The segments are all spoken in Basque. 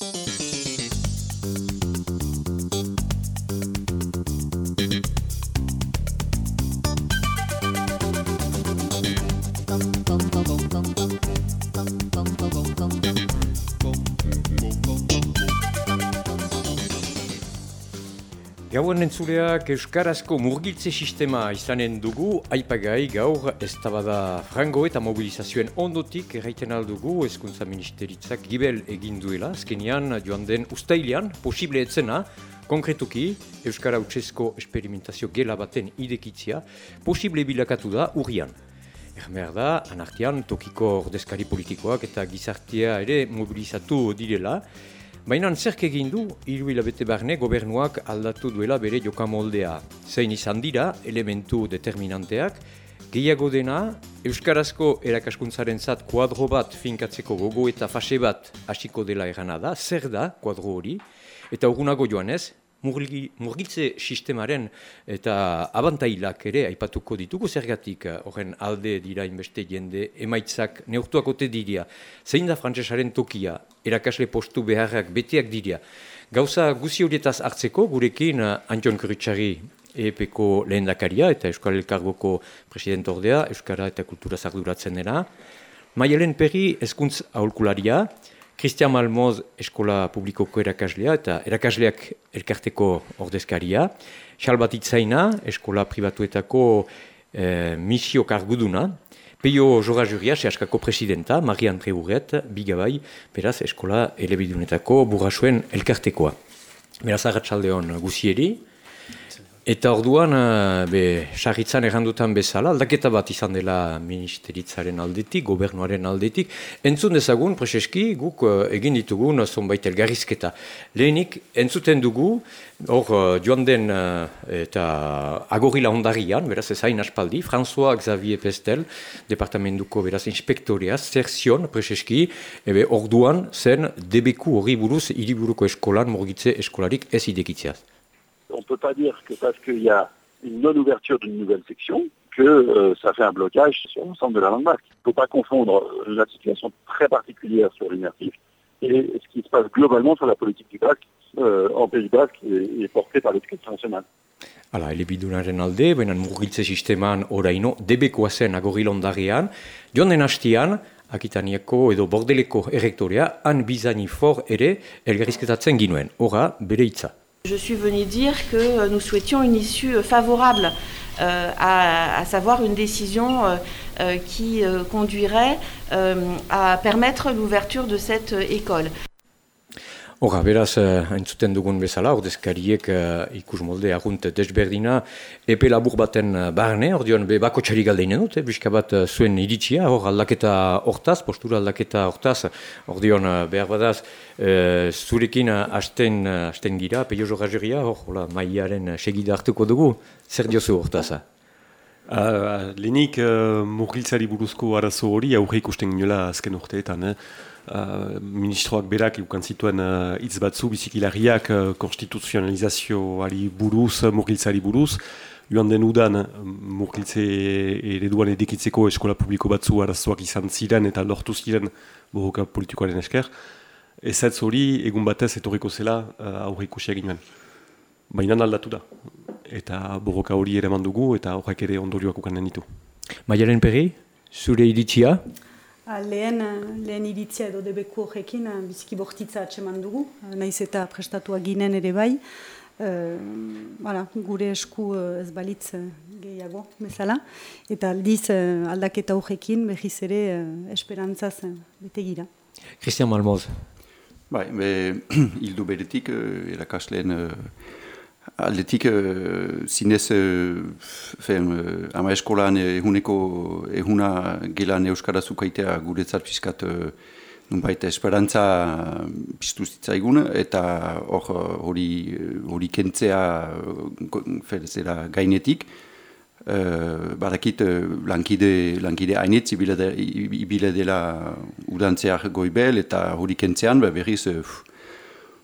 Thank you. Gauen entzuleak Euskarazko murgiltze sistema izanen dugu, aipagai gaur ez tabada frango eta mobilizazioen ondotik erraiten aldugu eskuntza ministeritzak gibel egin duela, azkenian joan den ustailean, posible etzena, konkretuki Euskara Utsesko esperimentazio gela baten idekitzia, posible bilakatu da urrian. Ermer da, anartian tokiko ordezkari politikoak eta gizartia ere mobilizatu direla, Baina zerk egin du, hiru hilabete barne gobernuak aldatu duela bere jokamoldea. Zein izan dira, elementu determinanteak, gehiago dena, Euskarazko erakaskuntzaren zat kuadro bat finkatzeko gogo eta fase bat hasiko dela erana da, zer da kuadro hori, eta urgunago joan ez, murgitze sistemaren eta abantailak ere aipatuko ditugu zergatik eh, horren alde dira inbeste jende emaitzak neurtuak ote diria. Zein da frantzesaren tokia, erakasle postu beharrak beteak diria. Gauza guzi horietaz hartzeko gurekin uh, Antion Kuritsari EPeko lehen dakaria eta Euskal Elkargoko president ordea, Euskara eta Kultura zarduratzen dena. Maialen Perri eskuntz aholkularia, Christian Malmoz eskola publikoko erakaslea eta erakasleak elkarteko ordezkaria. Xalbat itzaina, eskola privatuetako eh, misio karguduna. Peio Jora Juria, sehaskako presidenta, Marie-Andre Urret, bigabai, beraz eskola elebidunetako burrasuen elkartekoa. Beraz, agatsaldeon guzieri. Eta orduan, eh, be, sarritzan errandutan bezala, aldaketa bat izan dela ministeritzaren aldetik, gobernuaren aldetik. Entzun dezagun, preseski, guk uh, egin ditugun zonbait elgarrizketa. Lehenik, entzuten dugu, hor uh, joan den eta agorila ondarian, beraz ez hain aspaldi, François Xavier Pestel, departamentuko beraz inspektorea, zerzion, preseski, ebe orduan zen debeku hori buruz, hiriburuko eskolan, morgitze eskolarik ez idekitzeaz. On ne peut pas dire que parce qu'il y a une non-ouverture d'une nouvelle section, que euh, ça fait un blocage sur l'ensemble de la langue basque. Il ne faut pas confondre la situation très particulière sur l'immersif et ce qui se passe globalement sur la politique du basque euh, en Pays basque et, et portée par l'éducation nationale. Hala, elebidunaren alde, baina murgiltze sisteman oraino, debekoa zen agorilondarian, joan den hastian, akitaniako edo bordeleko errektorea, han bizani for ere elgarrizketatzen ginuen, ora bere hitza. Je suis venu dire que nous souhaitions une issue favorable, euh, à, savoir une décision euh, euh, qui conduirait à permettre l'ouverture de cette école. Hora, beraz, uh, entzuten dugun bezala, ordezkariek uh, ikus molde agunt desberdina, epe labur baten uh, barne, ordeon be bako txari galdeinen dut, eh, bat uh, zuen iritzia, hor aldaketa hortaz, postura aldaketa hortaz, ordeon uh, behar badaz, uh, zurekin uh, asten, uh, gira, peio jorrajeria, hor, hola, maiaren segida hartuko dugu, zer diozu hortaz? Uh, Lehenik, uh, murgiltzari buruzko arazo hori, aurre ikusten ginoela azken urteetan, eh? Uh, ministroak berak ikan zituen uh, hitz batzu bizikilariak uh, konstituzionalizazioari buruz, murgiltzari buruz. Joan den udan murgiltze ereduan edikitzeko eskola publiko batzu arazoak izan ziren eta lortu ziren borroka politikoaren esker. Ez hori egun batez etorriko zela uh, aurre ikusia ginen. Baina aldatu da. Eta borroka hori ere mandugu eta horrek ere ondorioak ukanen ditu. Maialen Perri, zure iritzia? Ah, lehen, lehen iritzia edo debeku horrekin biziki bortitza atseman dugu, naiz eta prestatua ginen ere bai. Uh, gure esku uh, ez balitz uh, gehiago bezala. Eta aldiz uh, aldaketa horrekin behiz ere uh, esperantzaz uh, bete gira. Christian Malmoz. Bai, be, hildu beretik, uh, erakasleen Aldetik, uh, zinez, uh, fen, uh, ama eskolan ehuneko ehuna gelan euskara zukaitea guretzat fiskat uh, nunbait esperantza piztu zitzaigun, eta hori hori kentzea zera gainetik. Uh, barakit lankide, lankide hainitz ibile dela udantzeak goibel eta hori kentzean ba, berriz uh,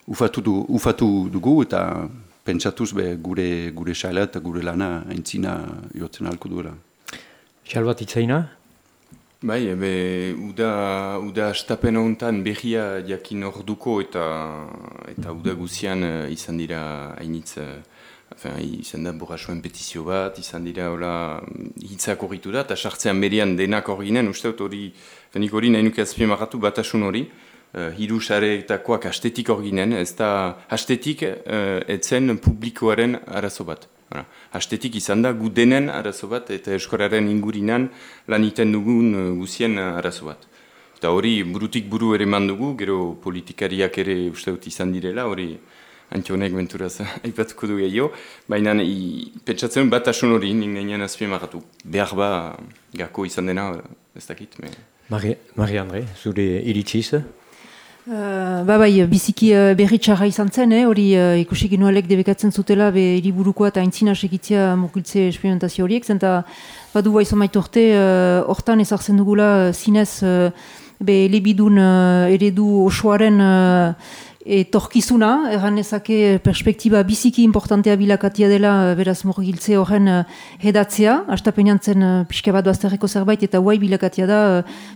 ufatu, du, ufatu dugu eta pentsatuz be gure gure eta gure lana aintzina jotzen alko duela. Xalbat itzaina? Bai, ebe, uda, uda astapen honetan berria jakin orduko eta eta uda guzian uh, izan dira hainitz, uh, izan da borrasuen petizio bat, izan dira hola hitzak horritu da, eta sartzean berian denak hori ginen, uste dut hori, fenik hori nahi nuke azpien marratu batasun hori, uh, hiru saretakoak astetik hori ginen, ez da astetik uh, etzen publikoaren arazo bat. Hala. Astetik izan da, gu denen arazo bat, eta eskoraren ingurinan lan iten dugun uh, guzien arazo bat. Eta hori burutik buru ere mandugu, gero politikariak ere uste dut izan direla, hori antionek benturaz aipatuko du gehiago, baina petsatzen bat asun hori, nik azpien maratu. Behar ba, gako izan dena, ez dakit. Me... Marie-André, zure iritsiz? Uh, ba bai, biziki uh, berri txarra izan zen, eh? hori uh, ikusik inoalek debekatzen zutela be hiriburukoa eta aintzina segitzea murgultze esperimentazio horiek, zenta badu bai zomaitu orte, hortan uh, ezartzen dugula zinez uh, be lebidun uh, eredu osoaren etorkizuna, erran ezake perspektiba biziki importantea bilakatia dela beraz morgiltze horren uh, hedatzea, astapenean zen uh, pixka bat bazterreko zerbait eta guai bilakatia da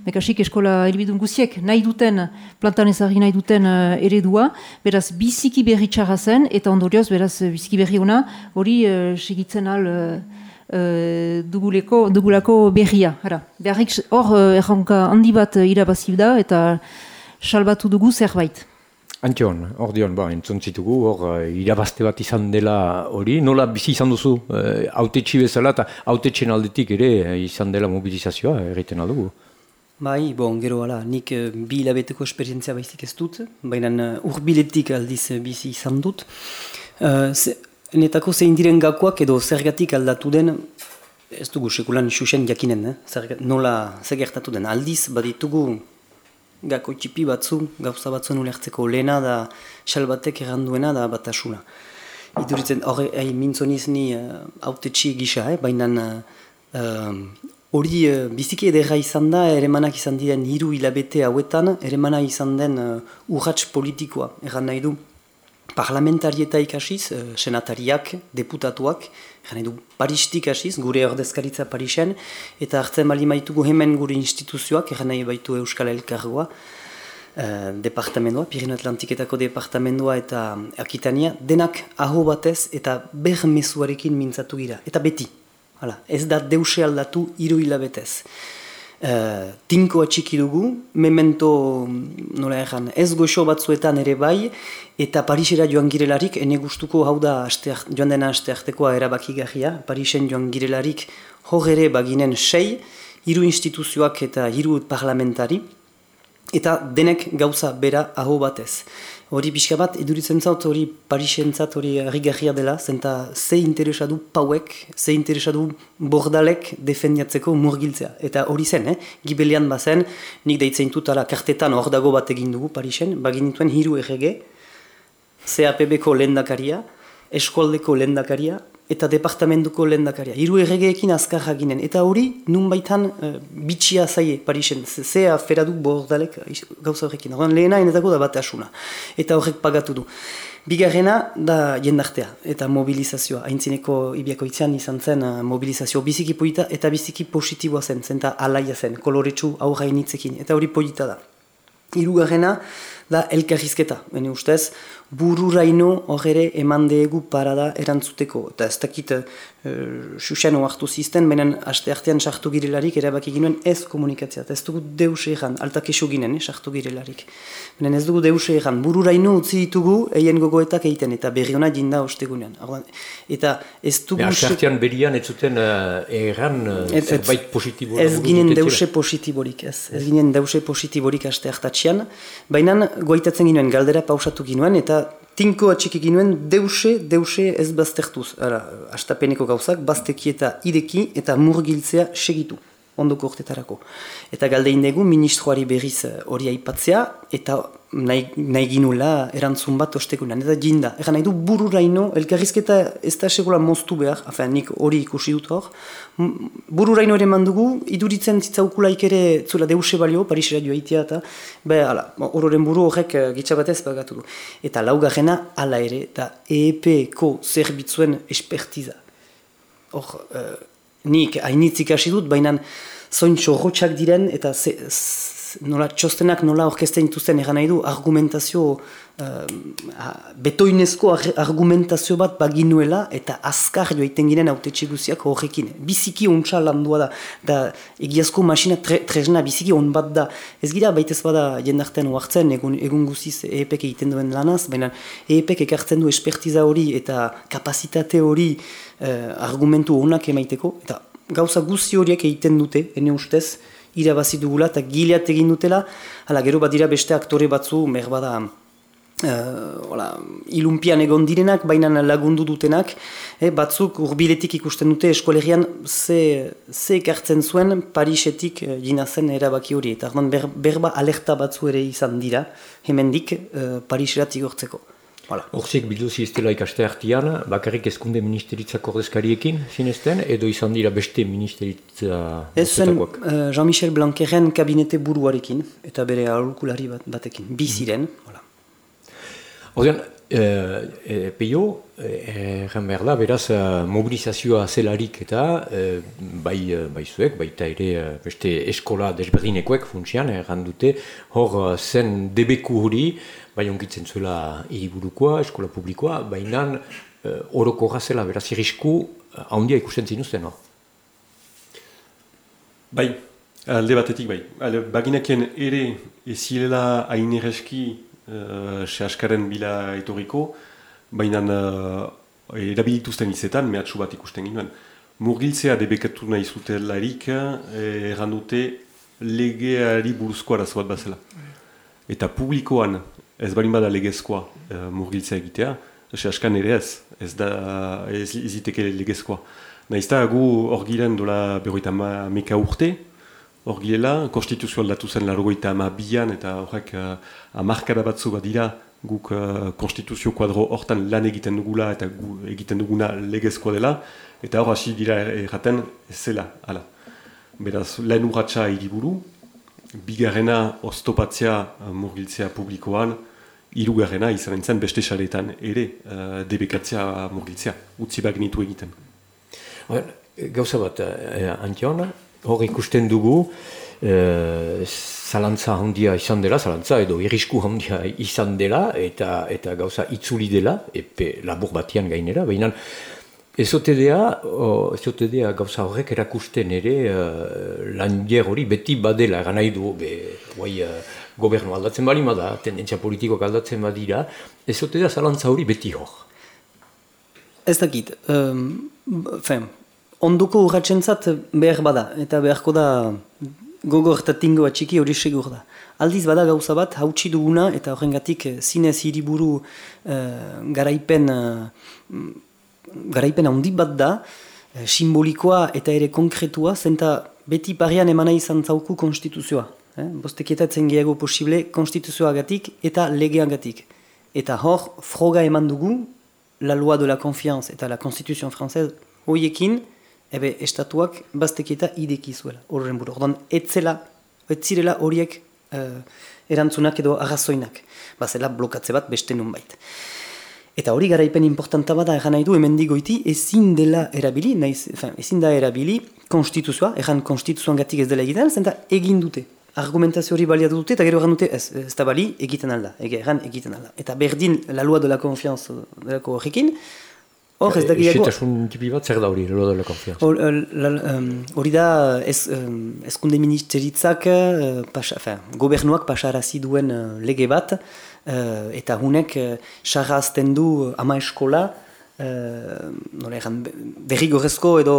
mekasik eskola helbidun guziek nahi duten, plantan ezagri nahi duten eredua, beraz biziki berri txarra zen eta ondorioz beraz biziki berri ona hori segitzen al duguleko, dugulako berria. Beharrik hor erronka handi bat irabazib da eta salbatu dugu zerbait. Antion, hor dion, ba, entzun zitugu, hor uh, irabazte bat izan dela hori, nola bizi izan duzu, uh, autetxi bezala eta autetxen aldetik ere uh, izan dela mobilizazioa, erriten aldugu. Bai, bon, gero ala, nik bi hilabeteko esperientzia baizik ez dut, baina urbiletik aldiz bizi izan dut. Uh, ze, netako zein diren gakoak edo zergatik aldatu den, ez dugu sekulan xuxen jakinen, eh? Zergat, nola zegertatu den, aldiz baditugu gako txipi batzu, gauza batzuen ulertzeko lehena da salbatek erranduena da batasuna. Iduritzen hori eh, mintzoniz ni uh, gisa, eh? baina uh, hori uh, biziki edera izan da ere izan diren hiru hilabete hauetan, ere izan den uh, urratx politikoa, erran nahi du parlamentarieta ikasiz, uh, senatariak, deputatuak, Gane du Paristik hasiz, gure ordezkaritza Parisen, eta hartzen bali maitugu hemen gure instituzioak, nahi baitu Euskal Elkargoa, uh, departamentoa, Pirino Atlantiketako departamentoa eta Akitania, denak aho batez eta ber mesuarekin mintzatu gira, eta beti. Hala, ez da deuse aldatu hiru hilabetez. Uh, tinko atxiki dugu, memento nola erran, ez goxo batzuetan ere bai, eta Parisera joan girelarik, ene gustuko hau da asteak, joan dena asteartekoa erabaki gahia, Parisen joan girelarik hor ere baginen sei, hiru instituzioak eta hiru parlamentari, eta denek gauza bera aho batez. Hori pixka bat, eduritzen zaut hori Parisentzat hori harrigarria dela, zenta ze interesadu pauek, ze interesadu bordalek defendiatzeko murgiltzea. Eta hori zen, eh? gibelian bazen, nik deitzen dut ala kartetan hor dago bat egin dugu Parisen, bagin dituen hiru errege, CAPB-ko lendakaria, eskualdeko lendakaria, eta departamentuko lehendakaria. Hiru erregeekin azkarra ginen. Eta hori, nun baitan uh, bitxia zaie Parisen. Zea feradu bordalek gauza horrekin. Horren lehena enetako da bat asuna. Eta horrek pagatu du. Bigarrena da jendartea eta mobilizazioa. Aintzineko ibiako itzean izan zen uh, mobilizazio biziki poita eta biziki positiboa zen. Zenta alaia zen, koloretsu aurra initzekin. Eta hori poita da. Hirugarrena da elkarrizketa. Bene ustez, bururaino hor ere eman degu parada erantzuteko. Eta ez dakit, uh, xuxen oartu zizten, benen aste artean sartu girelarik erabaki ginen ez komunikatzea. Ez dugu deus egan, altak esu ginen, eh, sartu girelarik. Benen ez dugu deus egan, bururaino utzi ditugu eien gogoetak egiten, eta berri hona jinda ostegunean. Eta ez dugu... Aste artean berian ez zuten uh, egan uh, zerbait positibo. Ez ginen deuse positiborik, ez. Ez ginen deuse positiborik aste hartatxian. Baina goitatzen ginen galdera pausatu ginen, eta tinko atxiki ginen deuse, deuse ez baztertuz. Ara, astapeneko gauzak, bazteki eta ideki eta murgiltzea segitu ondoko urtetarako. Eta galdein dugu, ministroari berriz eh, hori aipatzea, eta nahi, nahi ginula erantzun bat ostekunan. Eta jinda, egan nahi du bururaino, elkarrizketa ez da segola moztu behar, afen, nik hori ikusi dut hor, bururaino ere mandugu, iduritzen zitzaukulaik ere zula deuse balio, Parisera joa eta be, ala, hororen buru horrek uh, gitzabatez bagatu du. Eta laugarrena, ala ere, eta EEP-ko zerbitzuen espertiza. Hor, uh, nik hainitzik hasi dut, baina zoin txorrotxak diren, eta ze, nola, txostenak nola orkesten dituzten egan nahi du, argumentazio, uh, betoinezko argumentazio bat baginuela, eta azkar joaiten ginen haute txiguziak horrekin. Biziki ontsa landua da, da egiazko masina tre, tresna biziki on bat da. Ez gira baitez bada jendartean huartzen, egun, egun guziz EEPek egiten duen lanaz, baina EEPek ekartzen du espertiza hori eta kapazitate hori uh, argumentu honak emaiteko, eta gauza guzti horiek egiten dute, ene ustez, irabazi dugula eta gileat egin dutela, hala gero bat dira beste aktore batzu, mer bada, uh, ilumpian egon direnak, baina lagundu dutenak, eh, batzuk urbiletik ikusten dute eskolerian ze, ze ekartzen zuen Parisetik uh, gina zen erabaki hori, eta ber, berba alerta batzu ere izan dira, hemendik uh, Pariserat igortzeko. Horzek bilduzi ez dela ikaste hartian, bakarrik ezkunde ministeritzak ordezkariekin zinezten, edo izan dira beste ministeritza Ez zen uh, Jean-Michel Blanqueren kabinete buruarekin, eta bere aholkulari bat, batekin, bi ziren. Mm. uh, e, peio, erren behar da, beraz, mobilizazioa zelarik eta bai, bai zuek, baita ere beste eskola desberdinekoek funtsian, erran dute, hor zen debeku hori, bai ongitzen zuela hiriburukoa, eskola publikoa, baina uh, oroko gazela, beraz irisku, uh, handia ikusten zinuzten, no? Bai, alde batetik bai. Ale, baginakien ere ezilela hain ereski uh, sehaskaren bila etoriko, baina uh, erabilituzten izetan, mehatxu bat ikusten ginoen. Murgiltzea debekatu nahi zutelarik, erran dute legeari buruzko arazo bat bazela. Eta publikoan ez barin bada legezkoa uh, murgiltzea egitea, ez askan ere ez, ez da ez iziteke legezkoa. Naizta gu hor giren dola berroita ma, meka urte, hor girela, konstituzio aldatu zen largoita ama bian, eta horrek uh, amarkada batzu bat dira, guk uh, konstituzio kuadro hortan lan egiten dugula eta gu egiten duguna legezkoa dela, eta hor hasi dira erraten ez zela, ala. Beraz, lehen urratxa iriburu, bigarrena oztopatzea uh, murgiltzea publikoan, irugarrena izan entzan beste saretan ere uh, debekatzea murgitzea, utzi bak nitu egiten. Gauza bat, uh, Antion, hor ikusten dugu, uh, zalantza handia izan dela, zalantza edo irisku handia izan dela, eta eta gauza itzuli dela, epe labur batian gainera, baina ezotedea, ezotedea gauza horrek erakusten ere uh, lan hori beti badela, eran nahi be, guai, gobernu aldatzen bali da, tendentzia politikoak aldatzen badira, ez zote da zalantza hori beti hor. Ez dakit, um, fen, onduko urratzen zat behar bada, eta beharko da gogor eta tingo txiki hori segur da. Aldiz bada gauza bat, hautsi duguna, eta horrengatik eh, zinez hiriburu uh, garaipen, uh, garaipen handi bat da, simbolikoa eta ere konkretua, zenta beti parian emana izan zauku konstituzioa. Eh? Bosteketatzen gehiago posible konstituzioagatik eta legeagatik. Eta hor, froga eman dugu, la loi de la confiance eta la constitution française hoiekin, ebe estatuak basteketa ideki zuela, horren buru. Ordon, etzela, etzirela horiek uh, erantzunak edo arrazoinak. Bazela blokatze bat beste nun bait. Eta hori garaipen importanta bada egan nahi du hemen digoiti ezin dela erabili, naiz, ezin da erabili konstituzioa, egan konstituzioan gatik ez dela egiten, zenta egin dute argumentazio hori baliatu dute, eta gero egan dute, ez, ez da bali, egiten alda, egan egiten alda. Eta berdin, la lua de la confianz delako horrekin, hor ez da gehiago... Ixetasun tipi bat, zer da hori, la lua de la confianz? Hori da, ez, ezkunde ministeritzak, uh, pasa, fin, gobernuak pasarazi duen uh, lege bat, uh, eta hunek, sarra azten du ama eskola, Uh, nola egan, gorezko edo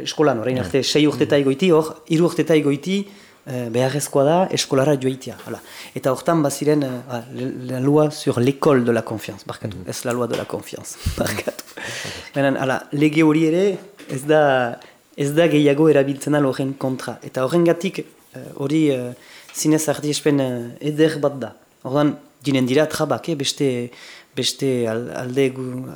eskolan, orain arte, sei urtetai goiti, hor, iru urtetai goiti, Eh, beharrezkoa da eskolara joaitia. Hala. Eta hortan baziren uh, la loi sur l'école de la confiance, barkatu, mm. ez la loi de la confiance, barkatu. Benen, hala, lege hori ere ez da, ez da gehiago erabiltzen al horren kontra. Eta horrengatik eh, hori uh, zinez arti espen uh, eder bat da. Hortan, dinen dira trabak, eh, beste, beste alde,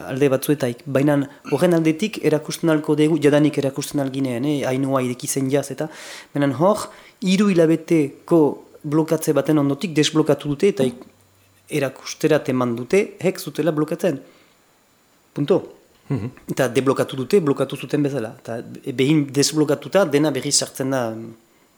alde batzuetaik. Baina horren aldetik erakusten alko dugu, jadanik erakusten alginean, eh, hainua irekizen jaz, eta baina hor, hiru hilabeteko blokatze baten ondotik desblokatu dute eta erakusterat eman dute hek zutela blokatzen. Punto. Mhm. Eta deblokatu dute, blokatu zuten bezala. Eta behin desblokatuta dena berriz sartzen da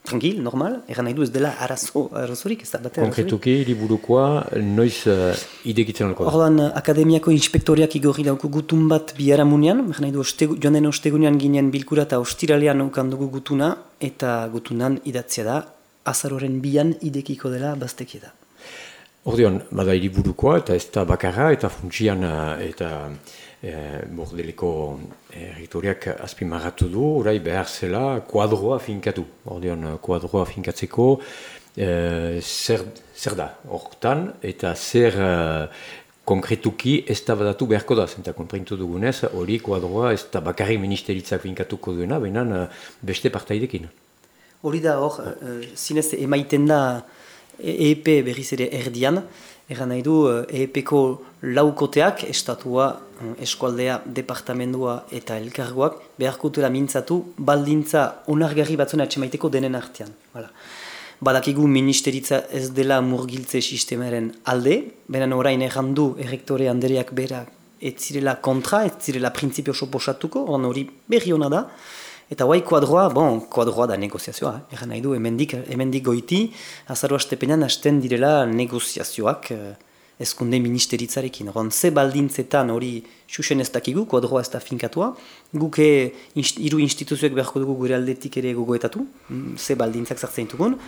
tranquil, normal, egan nahi du ez dela arazo, arazorik, ez da bate Konkretuki, liburukoa, noiz uh, idekitzen alko da? Ordan, akademiako inspektoriak igorri dauku gutun bat biara munean, egan nahi du joan den ostegunean ginen bilkura eta ostiralean ukan dugu gutuna, eta gutunan idatzia da, azaroren bian idekiko dela baztekia da. Ordeon, bada hiriburukoa eta ez da bakarra eta funtsian eta e, bordeleko erritoriak eh, azpimarratu du, orai behar zela kuadroa finkatu. Ordeon, kuadroa finkatzeko e, zer, zer da, hortan, eta zer e, konkretuki ez da beharko da, zenta konprintu dugunez, hori kuadroa ez da bakarri ministeritzak finkatuko duena, behinan beste partaidekin. Hori da, hor, zinez emaiten da EEP berriz ere erdian, Egan nahi du, EEP-ko laukoteak, estatua, eskualdea, departamendua eta elkargoak, beharkutela mintzatu, baldintza onargarri batzuna atxemaiteko denen artean. Hala. Badakigu ministeritza ez dela murgiltze sistemaren alde, benen orain errandu errektore handereak berak ez zirela kontra, ez zirela prinsipio soposatuko, hori berri hona da, Eta guai kuadroa, bon, kuadroa da negoziazioa, eh? nahi du, emendik, emendik goiti, azaro astepenean hasten direla negoziazioak eh, ezkunde ministeritzarekin. Ron, ze baldintzetan hori xuxen ez dakigu, kuadroa ez da finkatua, guke inst, iru instituzioek beharko dugu gure aldetik ere gogoetatu, mm, ze baldintzak zartzen dugun,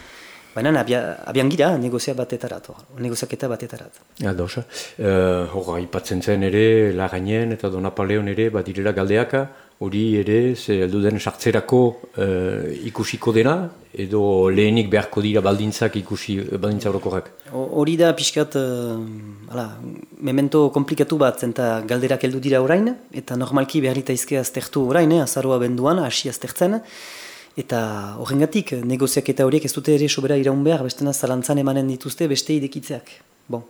Baina abian gira negozia batetarat, negoziaketa batetarat. Ja, dosa. Uh, Hor, ipatzen zen ere, lagainen eta donapaleon ere, badirela galdeaka, hori ere, ze heldu den sartzerako uh, ikusiko dena, edo lehenik beharko dira baldintzak ikusi baldintza horokorrak? Hori da pixkat, uh, memento komplikatu bat, zenta galderak heldu dira orain, eta normalki beharita izke aztertu orain, eh, azaroa benduan, hasi aztertzen, eta horrengatik negoziak eta horiek ez dute ere sobera iraun behar, bestena zalantzan emanen dituzte beste idekitzeak. Bon.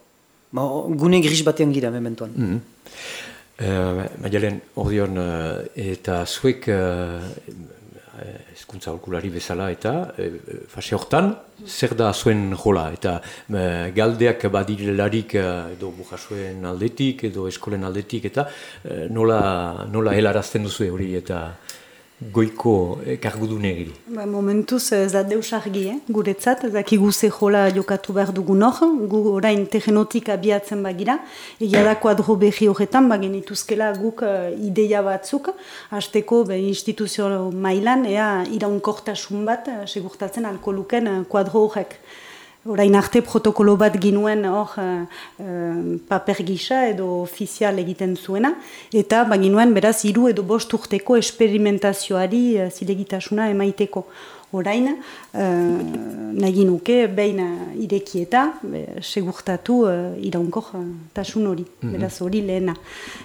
Ba, gune gris batean gira mementoan. Mm -hmm. Uh, Maialen, ordeon, uh, eta zuek uh, ezkuntza holkulari bezala eta uh, fase hortan, zer da zuen jola? Eta uh, galdeak badirelarik edo bujasuen aldetik edo eskolen aldetik eta nola, nola helarazten duzu hori eta goiko eh, kargudun egiri? Ba, momentuz ez da deus argi, eh? guretzat, ez daki guze jola jokatu behar dugun hor, gu orain tegenotik abiatzen bagira, egia da kuadro behi horretan, bagen ituzkela guk uh, ideia batzuk, hasteko be, instituzio mailan, ea iraunkortasun bat, segurtatzen alkoluken uh, kuadro horrek. Orain arte protokolo bat ginuen hor uh, paper gisa edo ofizial egiten zuena, eta baginuen beraz hiru edo bost urteko esperimentazioari uh, zilegitasuna emaiteko orain, uh, nahi nuke, behin uh, irekieta, be, segurtatu uh, iraunkor uh, tasun hori, mhm. beraz hori lehena.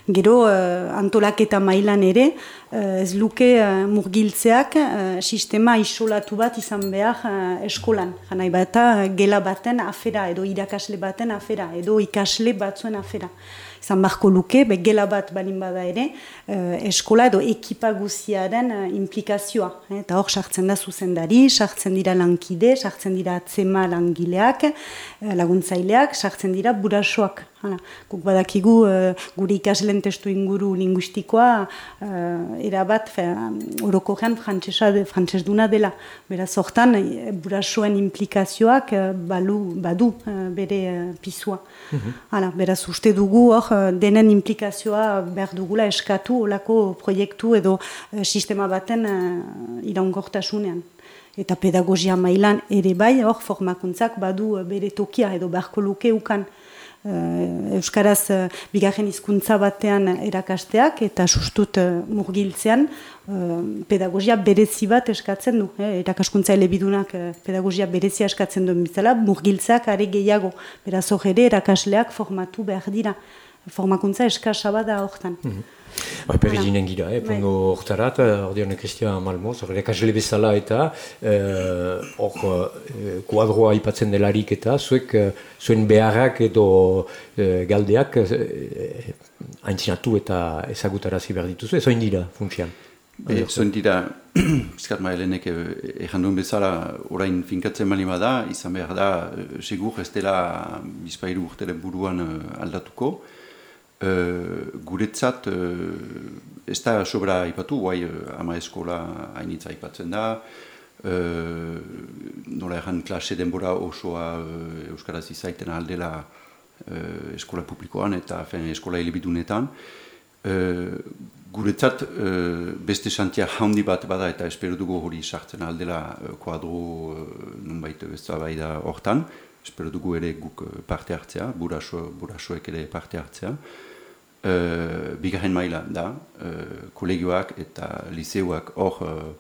Gero, uh, antolaketa mailan ere, uh, ez luke uh, murgiltzeak uh, sistema isolatu bat izan behar uh, eskolan. Janai bat, gela baten afera, edo irakasle baten afera, edo ikasle batzuen afera izan barko luke, be, gela bat balin bada ere, uh, eskola edo ekipa guziaren uh, implikazioa. Eh? Eta hor, sartzen da zuzendari, sartzen dira lankide, sartzen dira atzema langileak, uh, laguntzaileak, sartzen dira burasoak. Hala, guk badakigu uh, gure ikaslen testu inguru linguistikoa uh, erabat oroko gean frantses duna dela. Beraz hortan uh, burasoen implikazioak balu, badu bere uh, pisua. Mm Hala, beraz uste dugu hor denen implikazioa behar dugula eskatu olako proiektu edo sistema baten uh, iraungortasunean. Eta pedagogia mailan ere bai hor formakuntzak badu bere tokia edo beharko luke ukan. Uh, Euskaraz uh, bigarren hizkuntza batean erakasteak eta sustut uh, murgiltzean uh, pedagogia berezi bat eskatzen du. Eh? Erakaskuntza elebidunak uh, pedagogia berezia eskatzen duen bizala, murgiltzeak are gehiago. Beraz hor ere erakasleak formatu behar dira. Formakuntza eskasa bada hortan. Mm Bai, perri ginen gira, eh, pungo bai. hortarat, ordean Christian Malmoz, hori lekasle bezala eta eh, hor eh, kuadroa ipatzen delarik eta zuek eh, zuen beharrak edo eh, galdeak eh, haintzinatu eta ezagutarazi behar dituzu, ez oin dira funtsian? Be, zoin dira, bizkat maelenek egin duen bezala orain finkatzen mali da, izan behar da, segur ez dela bizpairu urtele buruan aldatuko, guretzat ez da sobra aipatu, guai ama eskola hainitz aipatzen da, uh, nola erran klase denbora osoa uh, Euskaraz izaiten aldela uh, eskola publikoan eta fen, eskola elebidunetan. Uh, guretzat uh, beste santia handi bat bada eta espero dugu hori sartzen aldela kuadro nunbait da hortan. Espero dugu ere guk parte hartzea, buraso, burasoek ere parte hartzea. Uh, bigarren maila da, uh, kolegioak eta liseuak hor uh,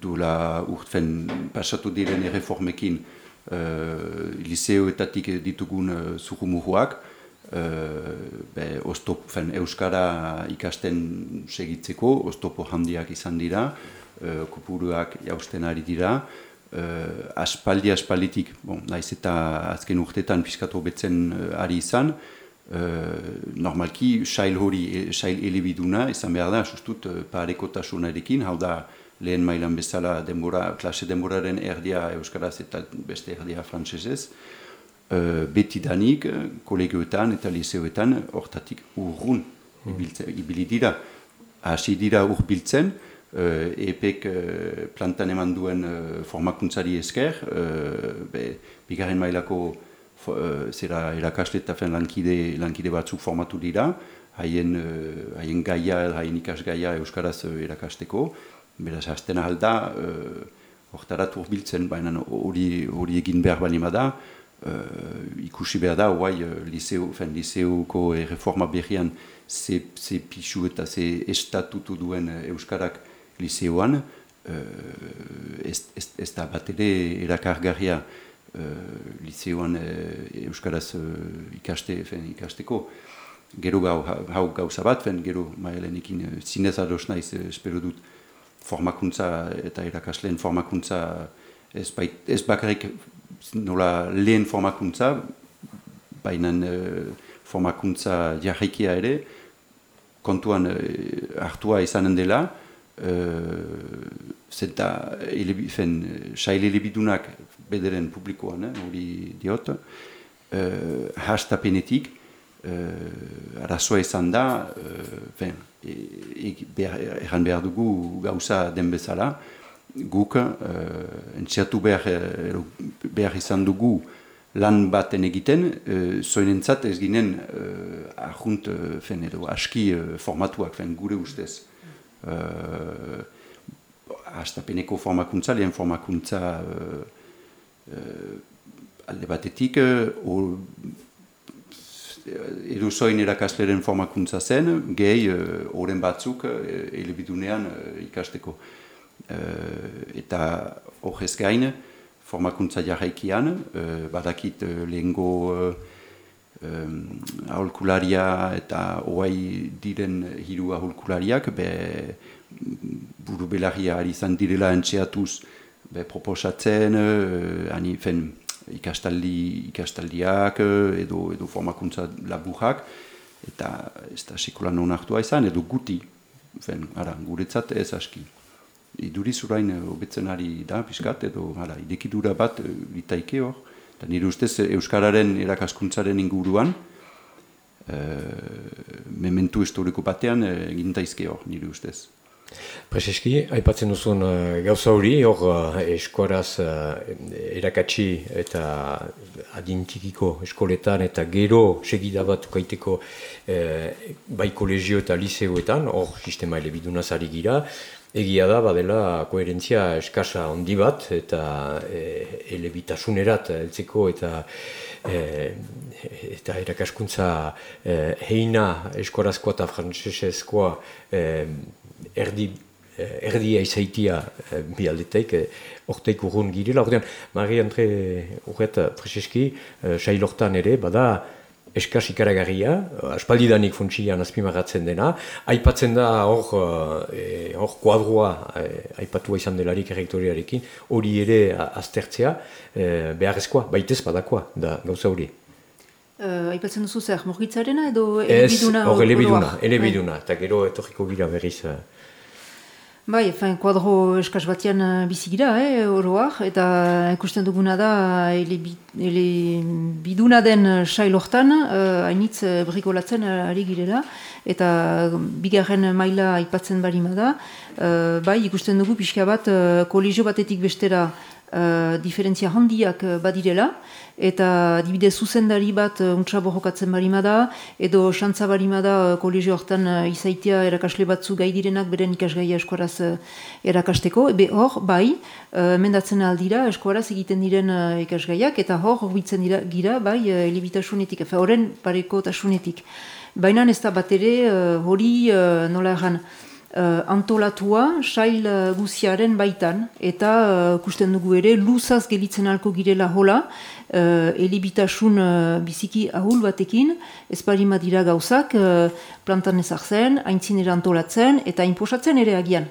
duela urtfen pasatu diren erreformekin uh, liseoetatik ditugun uh, zuhumuhuak, uh, oztop, euskara ikasten segitzeko, oztopo handiak izan dira, uh, kupuruak jausten ari dira, uh, aspaldi aspalditik, bon, naiz eta azken urtetan piskatu betzen uh, ari izan, Uh, normalki, sail hori, sail elebiduna, izan behar da, sustut, uh, parekotasunarekin, hau da, lehen mailan bezala denbora, klase denboraren erdia euskaraz eta beste erdia frantsesez. Uh, beti danik, kolegioetan eta liseoetan hortatik urrun ibili dira. Hasi dira urbiltzen, uh, epek plantan eman duen formakuntzari esker, be, bigarren mailako uh, zera erakasle eta lankide, lankide batzuk formatu dira, haien, uh, haien gaia, haien ikas gaia euskaraz uh, erakasteko, beraz, azten ahal da, uh, hortarat urbiltzen, baina hori, hori egin behar bali da, uh, ikusi behar da, guai, uh, liseo, fen, liseoko reforma berrian ze, ze pixu eta ze estatutu duen Euskarak liseoan, uh, ez, ez, ez da bat ere erakargarria uh, liseoan uh, Euskaraz uh, ikaste, fen, ikasteko. Gero gau, hau gauza bat, fen, gero maelenikin uh, zinez ados naiz, espero dut, formakuntza eta irakasleen formakuntza ez, bait, ez bakarrik nola lehen formakuntza, baina formakuntza jarrikia ere, kontuan hartua izanen dela, uh, zenta elebifen, saile elebidunak bederen publikoan, hori diot, uh, hastapenetik, uh, arazoa izan da, uh, e, erran behar dugu gauza den bezala, guk uh, entziatu behar, behar izan dugu lan baten egiten, uh, zoinentzat ez ginen uh, ahunt uh, fen edo aski uh, formatuak fen gure ustez. Uh, Astapeneko formakuntza, lehen formakuntza uh, alde batetik, uh, edo zoin erakasleren formakuntza zen, gehi uh, batzuk uh, elebidunean uh, ikasteko. Uh, eta horrez gain, formakuntza jarraikian, uh, badakit uh, lehengo uh, um, aholkularia eta oai diren hiru aholkulariak, be buru belarria ari izan direla entxeatuz, be proposatzen, uh, ani, fen, ikastaldi, ikastaldiak eh, edo, edo formakuntza laburak, eta ez da sekula non hartua izan, edo guti, fen, ara, guretzat ez aski. Iduri zurain eh, hobetzen ari da, piskat, edo ara, idekidura bat litaike hor, eta nire ustez Euskararen erakaskuntzaren inguruan, e, mementu historiko batean egin daizke hor, nire ustez. Prezeski, aipatzen duzun uh, gauza hori, hor uh, eskoraz uh, erakatsi eta adintikiko eskoletan eta gero segida bat ukaiteko uh, bai kolegio eta liseoetan, hor sistema elebiduna zari gira, egia da badela koherentzia eskasa handi bat eta uh, elebitasunerat eltzeko eta eta erakaskuntza heina eskorazkoa eta frantzesezkoa erdi eh, erdia izaitia eh, bi aldeteik, eh, orteik urrun girela. Ordean, Mari Andre urret Freseski, sailortan ere, bada eskas ikaragarria, aspaldidanik funtsian azpimagatzen dena, aipatzen da hor, hor kuadroa aipatua izan delarik errektoriarekin, hori ere aztertzea, beharrezkoa, baitez badakoa, da gauza hori. Uh, aipatzen duzu zer, morgitzarena edo elebiduna? Ez, hor elebiduna, elebiduna, eta gero etorriko gira berriz. Bai, efen, kuadro eskaz batean uh, bizigira, eh, oroak, eta ikusten duguna da, ele, ele biduna den sailortan, uh, hainitz uh, brikolatzen ari girela, eta bigarren maila aipatzen bari da, uh, bai, ikusten dugu pixka bat, uh, kolegio batetik bestera uh, diferentzia handiak badirela, eta dibide zuzendari bat uh, untsa borrokatzen barimada, edo xantza barimada uh, kolegio hortan uh, izaitia erakasle batzu gai direnak beren ikasgaia eskuaraz uh, erakasteko. Ebe hor, bai, mendatzen aldira eskuaraz egiten diren ikasgaiak, eta hor, hor bitzen dira, gira, bai, elebitasunetik, efe horren pareko tasunetik. Baina ez da bat ere, hori nola erran, uh, antolatua sail uh, guziaren baitan eta uh, dugu ere luzaz gelitzen alko girela hola uh, elibitasun uh, biziki ahul batekin ez dira gauzak uh, plantan ezartzen, haintzinera antolatzen eta inposatzen ere agian.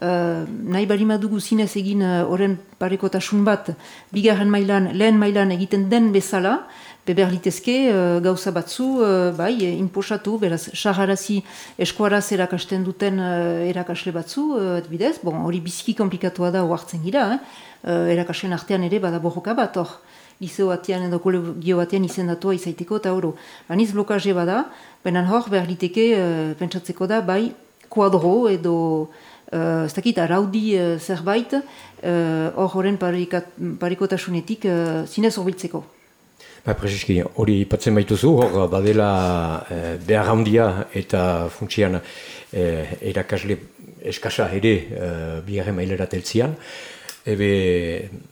Uh, nahi barima dugu zinez egin horren uh, parekotasun bat bigarren mailan, lehen mailan egiten den bezala, beber litezke uh, gauza batzu, uh, bai, inposatu, beraz, saharazi eskuaraz erakasten duten uh, erakasle batzu, uh, bidez, bon, hori biziki komplikatua da oartzen gira, eh? uh, erakaslen artean ere bada borroka bat, hor, liceo batean edo kolegio batean izendatua izaiteko eta oro. Baniz blokaje bada, benan hor, behar liteke, uh, pentsatzeko da, bai, kuadro edo, uh, ez dakit, araudi uh, zerbait, hor uh, horren parikotasunetik uh, zinez horbiltzeko. Ba, Prezeski, hori ipatzen baituzu, hor badela eh, behar handia eta funtsian eh, erakasle eskasa ere eh, bigarren mailera teltzian. Ebe,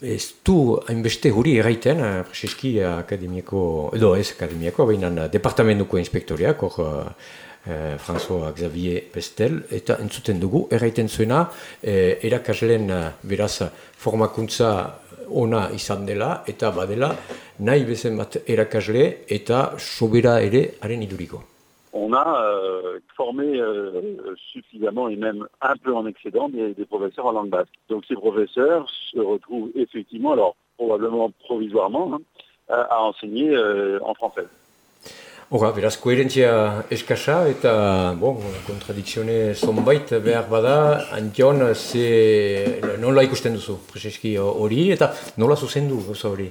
ez du hainbeste hori erraiten, Prezeski akademiako, edo ez akademiako, baina departamentuko inspektoriak, hor eh, François Xavier Pestel, eta entzuten dugu, erraiten zuena, eh, erakasleen eh, beraz formakuntza On a euh, formé euh, suffisamment et même un peu en excédent des, des professeurs en langue basque. Donc ces professeurs se retrouvent effectivement, alors probablement provisoirement, hein, à enseigner euh, en français. Hora, beraz, koherentzia eskasa eta, bon, kontradiksione zonbait behar bada, antion, ze, nola ikusten duzu, prezeski hori, eta nola zuzendu gauza hori.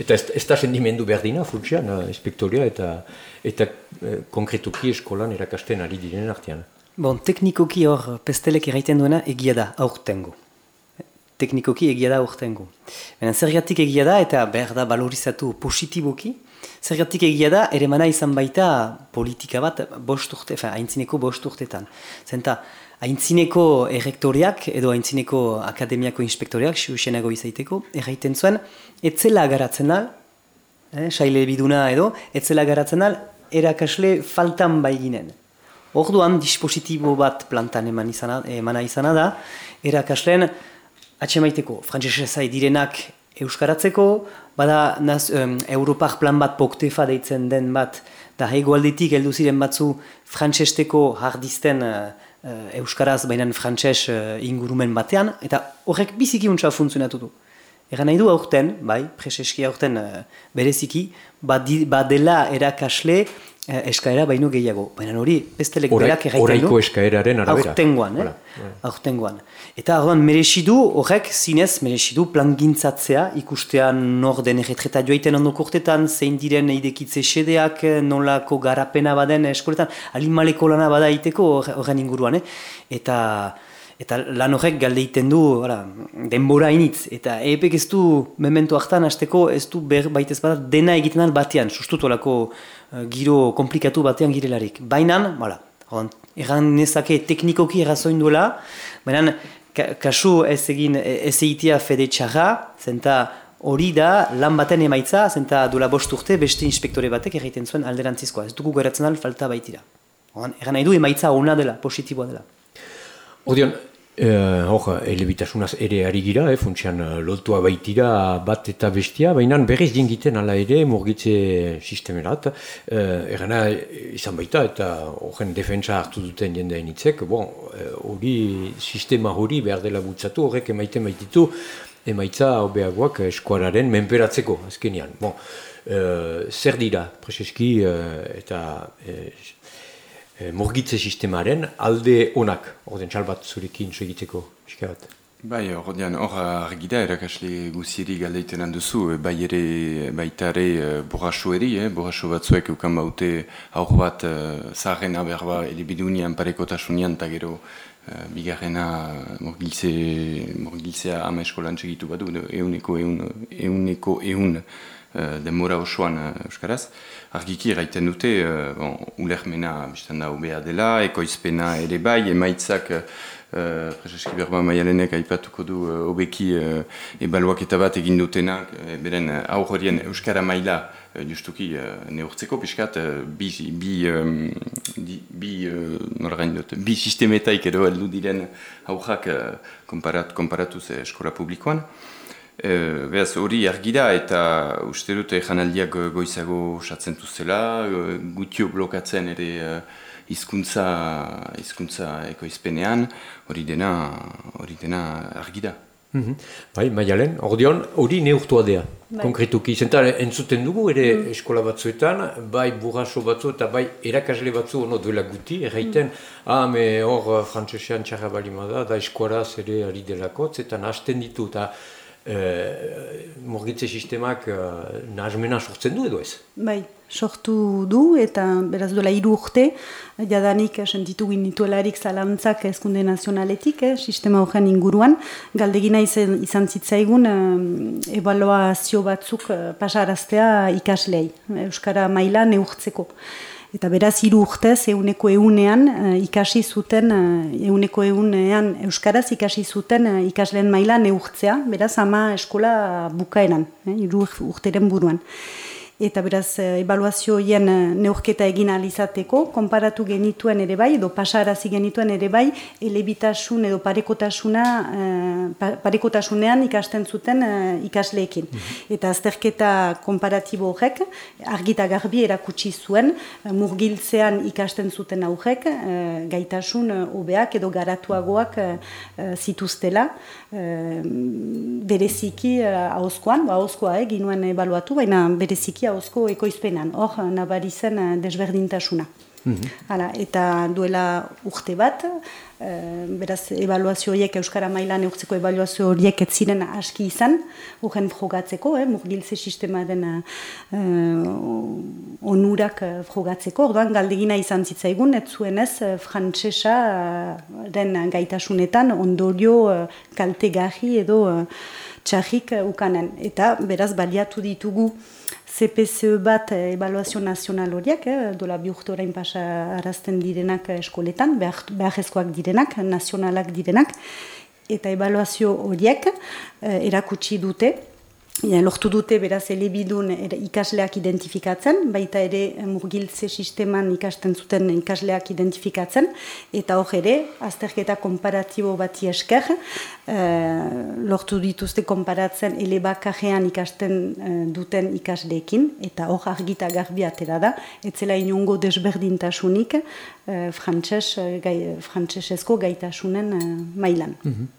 Eta ez, ez da sendimendu behar dina, funtsian, inspektoria eta, eta eh, konkretuki eskolan erakasten ari diren artean. Bon, teknikoki hor, pestelek erraiten duena egia da aurtengo. Teknikoki egia da aurtengo. Baina zergatik egia da eta behar da balorizatu positiboki, Zergatik egia da, ere izan baita politika bat bost urte, fin, haintzineko bost urtetan. Zenta, haintzineko errektoriak edo haintzineko akademiako inspektoriak, siusenago izaiteko, erraiten zuen, etzela garatzen al, eh, saile biduna edo, etzela garatzen al, erakasle faltan baiginen. Orduan, dispositibo bat plantan eman izana, emana izana da, erakasleen, atxemaiteko, frantzesezai direnak euskaratzeko, bada naz, um, Europar plan bat poktefa deitzen den bat, da hegoaldetik heldu ziren batzu frantsesteko jardizten uh, uh, euskaraz bainan frantses uh, ingurumen batean, eta horrek biziki untsa funtzionatu du. Egan nahi du aurten, bai, preseski aurten uh, bereziki, badela erakasle Eh, eskaera baino gehiago. Baina hori, bestelek Orai, berak erraiten du. Oraiko eskaeraren arabera. Aurtengoan, eh? Aurtengoan. Eta orduan, meresidu, horrek, zinez, meresidu, plan gintzatzea, ikustean nor den erretreta joaiten ondoko urtetan, zein diren eidekitze sedeak, nolako garapena baden eskoletan, alimaleko lana bada iteko horren inguruan, eh? Eta... Eta lan horrek galde iten du ora, denbora initz. Eta epek ez du memento hartan hasteko ez du ber baitez bada dena egiten batean. Sustutu olako uh, giro komplikatu batean girelarik. Baina, voilà, erran nezake teknikoki errazoin duela. Baina, kasu ez egin ez egitea fede txarra, zenta hori da lan baten emaitza, zenta duela bost urte beste inspektore batek egiten zuen alderantzizkoa. Ez dugu geratzen al falta baitira. Erran nahi du emaitza ona dela, positiboa dela. Odion, Eh, hor, elebitasunaz ere ari gira, eh, funtsian uh, lotua baitira bat eta bestia, baina berriz dingiten ala ere murgitze sistemerat. Uh, erana izan baita eta horren defentsa hartu duten jendeen itzek, bon, hori sistema hori behar dela butzatu, horrek emaiten baititu, emaitza hobeagoak eskuararen menperatzeko, azkenian. Bon, zer dira, preseski, eta e, murgitze sistemaren alde onak, orden txalbat zurekin segiteko, pixka bat. Bai, hor hor argi da, erakasle guziri galdeiten handuzu, bai ere baita ere uh, borraso eri, eh? borraso batzuek ukan baute aur bat uh, zaharren aberba elebidunian parekotasunean eta gero uh, bigarrena morgilze, morgilzea ama eskolan txegitu badu, euneko eun, euneko eun uh, demora osoan uh, Euskaraz. Argiki eraiten dute, uh, bon, ulermena biztan da ubea dela, ekoizpena ere bai, emaitzak Uh, Prezeski berba maialenek aipatuko du uh, obeki uh, ebaluaketa bat egin dutenak, uh, beren uh, aurrorien Euskara maila uh, justuki uh, neurtzeko, piskat, uh, bi, bi, um, di, bi, uh, dut, bi sistemetaik edo heldu diren aurrak uh, komparat, komparatuz eskola publikoan. Uh, Beaz, hori argi da eta uste dut janaldiak goizago satzen duzela, uh, gutio blokatzen ere hizkuntza hizkuntza ekoizpenean hori dena hori dena argi da. Mm -hmm. Bai, maialen, ordion, hori neurtua dea, bai. konkretuki. Zentar, entzuten dugu, ere mm. eskola batzuetan, bai burraso batzu eta bai erakasle batzu ono duela guti, erraiten, mm. ah, me hor frantzesean txarra balimada, da eskuaraz ere ari delako, zetan hasten ditu, eta e, morgitze sistemak e, nahazmena sortzen du edo ez? Bai, sortu du eta beraz duela hiru urte, jadanik sentitu ginituelarik zalantzak ezkunde nazionaletik, eh, sistema horren inguruan, galdegina izan, izan zitzaigun eh, evaluazio batzuk eh, pasaraztea ikaslei, Euskara maila neurtzeko. Eta beraz, hiru urtez, euneko eunean ikasi zuten, euneko eunean euskaraz ikasi zuten uh, ikasleen maila neurtzea, beraz, ama eskola bukaeran, hiru urteren buruan eta beraz eh, evaluazio horien eh, neurketa egin alizateko, konparatu genituen ere bai, edo pasarazi genituen ere bai, elebitasun edo parekotasuna, eh, parekotasunean ikasten zuten ikasleekin. Mhm. Eta azterketa konparatibo horrek, argita garbi erakutsi zuen, murgiltzean ikasten zuten aurrek, gaitasun hobeak edo garatuagoak zituztela, bereziki hauzkoan, ba, hauzkoa egin nuen ebaluatu, baina bereziki hauzko ekoizpenan, hor nabari zen eh, desberdintasuna. Mm Hala, eta duela urte bat, e, beraz, evaluazio horiek, Euskara Mailan eurtzeko evaluazio horiek ez ziren aski izan, horren frogatzeko, eh, murgiltze sistemaren e, onurak frogatzeko, orduan galdegina izan zitzaigun, ez zuen ez, frantsesa den gaitasunetan ondorio kaltegarri edo txarrik ukanen. Eta beraz, baliatu ditugu CPCE bat eh, evaluazio nazional horiek, eh, dola bi urte orain pasa arazten direnak eskoletan, behar, behar direnak, nazionalak direnak, eta evaluazio horiek eh, erakutsi dute, Ja, lortu dute beraz elebidun ikasleak identifikatzen, baita ere murgiltze sisteman ikasten zuten ikasleak identifikatzen, eta hor ere, azterketa komparatibo bati esker, e, lortu dituzte konparatzen elebakajean ikasten e, duten ikasleekin, eta hor argita garbi atera da, etzela inungo desberdintasunik e, frantses, gai, frantsesezko gaitasunen mailan. Mhm.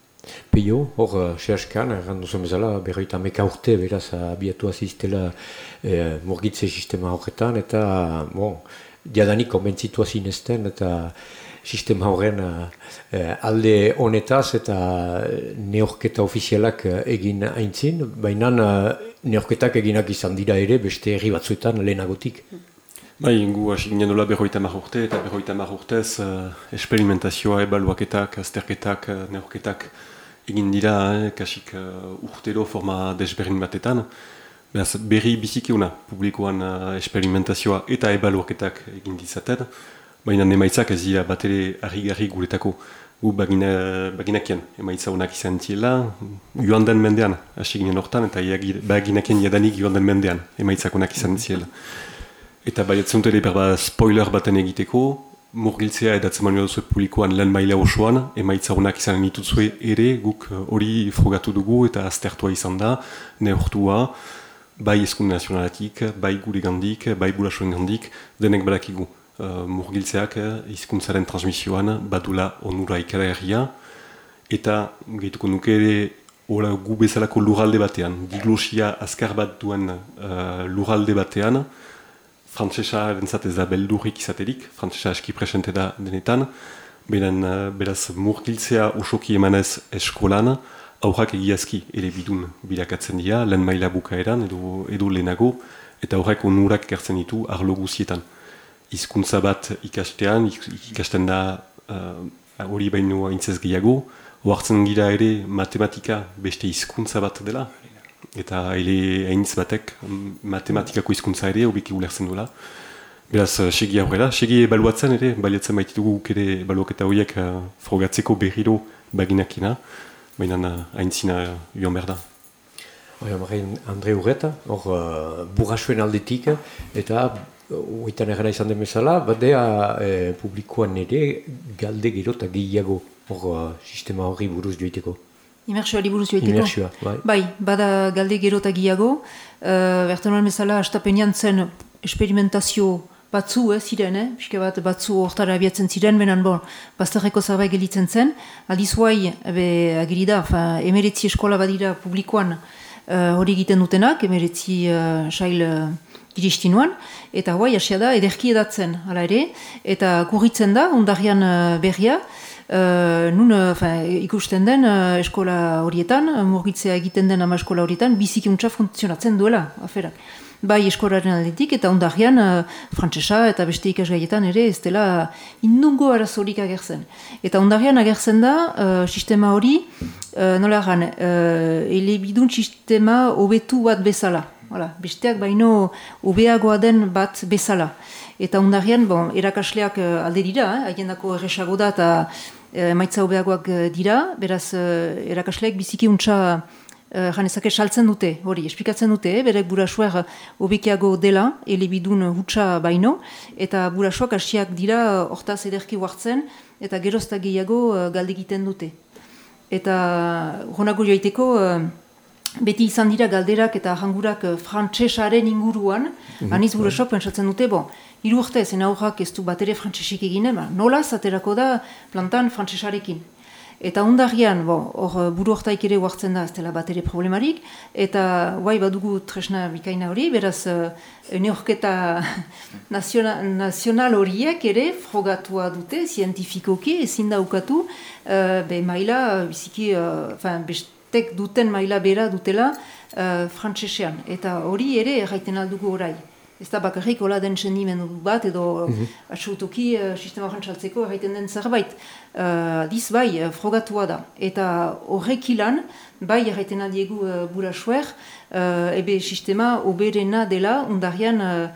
Pio, hor, uh, sehaskan, erran duzen bezala, berroita meka urte, beraz, abiatu aziztela eh, murgitze sistema horretan, eta, bon, diadanik konbentzitu azinezten, eta sistema horren eh, alde honetaz, eta neorketa ofizialak eh, egin aintzin, baina neorketak eginak izan dira ere, beste herri batzuetan lehenagotik. Bai, ingu hasi ginen dola berroita urte, eta berroita urtez, uh, esperimentazioa, ebaluaketak, azterketak, neorketak, egin dira, eh, kasik uh, urtero forma desberdin batetan. Beraz, berri bizikiuna publikoan uh, esperimentazioa eta ebaluaketak egin dizaten. Baina emaitzak ez dira bat ere harri guretako. Gu bagina, baginakien emaitza honak izan ziela, joan den mendean, hasi ginen hortan, eta baginakien jadanik joan den mendean emaitzak honak izan ziela. Eta baiatzen dut berba spoiler baten egiteko, murgiltzea edatzen manu duzu publikoan lan maila osoan, emaitza honak izan dituzue ere, guk eh, hori frogatu dugu eta aztertua izan da, neortua, bai eskun nazionalatik, bai gure gandik, bai burasoen gandik, denek badakigu. Uh, murgiltzeak izkuntzaren transmisioan badula onura ikara erria, eta gehituko nuke ere Ola, gu bezalako lurralde batean, diglosia azkar bat duen uh, lurralde batean, frantzesa erentzat ez da beldurrik izaterik, frantzesa eski presente da denetan, beren, uh, beraz murgiltzea usoki emanez eskolan, aurrak egiazki ere bidun bilakatzen dira, lehen maila bukaeran edo, edo lehenago, eta horrek onurak gertzen ditu arlo guzietan. Hizkuntza bat ikastean, ikasten da uh, hori uh, baino aintzez gehiago, oartzen gira ere matematika beste hizkuntza bat dela, eta ele hainitz batek matematikako hizkuntza ere hobiki ulertzen duela. Beraz, uh, segi aurrera, segi ebaluatzen ere, baliatzen baititugu ere ebaluaketa horiek uh, frogatzeko berriro baginakina, baina uh, haintzina uh, joan behar da. Andre Urreta, hor uh, burrasuen aldetik, eta oitan egera izan den bezala, badea e, publikoan ere galde gero eta gehiago hor uh, sistema horri buruz joiteko. Imersioari buruz joiteko? Imersioa, bai. Bai, bada galde gero eta gehiago, uh, bertan bezala, astapenean zen experimentazio batzu, eh, ziren, eh? Piske bat batzu hortara abiatzen ziren, benan bon, bazterreko zerbait gelitzen zen, aldiz huai, agirida, emeretzi eskola badira publikoan, Eh, hori egiten dutenak, emeretzi uh, sail uh, eta guai hasia da, ederki edatzen, hala ere, eta kurritzen da, ondarian uh, berria, uh, nun uh, ikusten den eskola horietan, murgitzea egiten den ama eskola horietan, biziki untsa funtzionatzen duela, aferak bai eskoraren aldetik, eta ondarean uh, frantsesa eta beste ikasgaietan ere ez dela indungo arazorik agertzen. Eta ondarean agertzen da uh, sistema hori, uh, nola egan, uh, elebidun sistema hobetu bat bezala. Hala, besteak baino hobeagoa den bat bezala. Eta ondarean, bon, erakasleak uh, alde dira, eh, erresago da eta uh, maitza hobeagoak dira, beraz uh, erakasleak biziki untsa uh, janezake saltzen dute, hori, esplikatzen dute, eh? berek burasuer obekiago dela, elebidun hutsa baino, eta burasuak hasiak dira hortaz ederki huartzen, eta gerozta gehiago galdegiten dute. Eta honago joaiteko, uh, beti izan dira galderak eta jangurak frantsesaren inguruan, mm -hmm. aniz burasuak pentsatzen dute, bon, Iru urte zen aurrak ez du bat ere frantzesik egine, nola zaterako da plantan frantsesarekin. Eta ondarian, hor buru hortaik ere huartzen da, ez dela bat ere problemarik, eta guai badugu tresna bikaina hori, beraz, uh, neorketa nazional horiek ere frogatua dute, zientifikoki, ezin daukatu, uh, be maila, biziki, uh, bestek duten maila bera dutela uh, frantsesean. Eta hori ere erraiten aldugu orai ez da bakarrik hola den sendimendu bat edo mm -hmm. sistema horren erraiten den zerbait. Uh, diz bai, uh, frogatua da. Eta horrek ilan, bai erraiten adiegu uh, bura suer, uh, ebe sistema oberena dela undarian uh,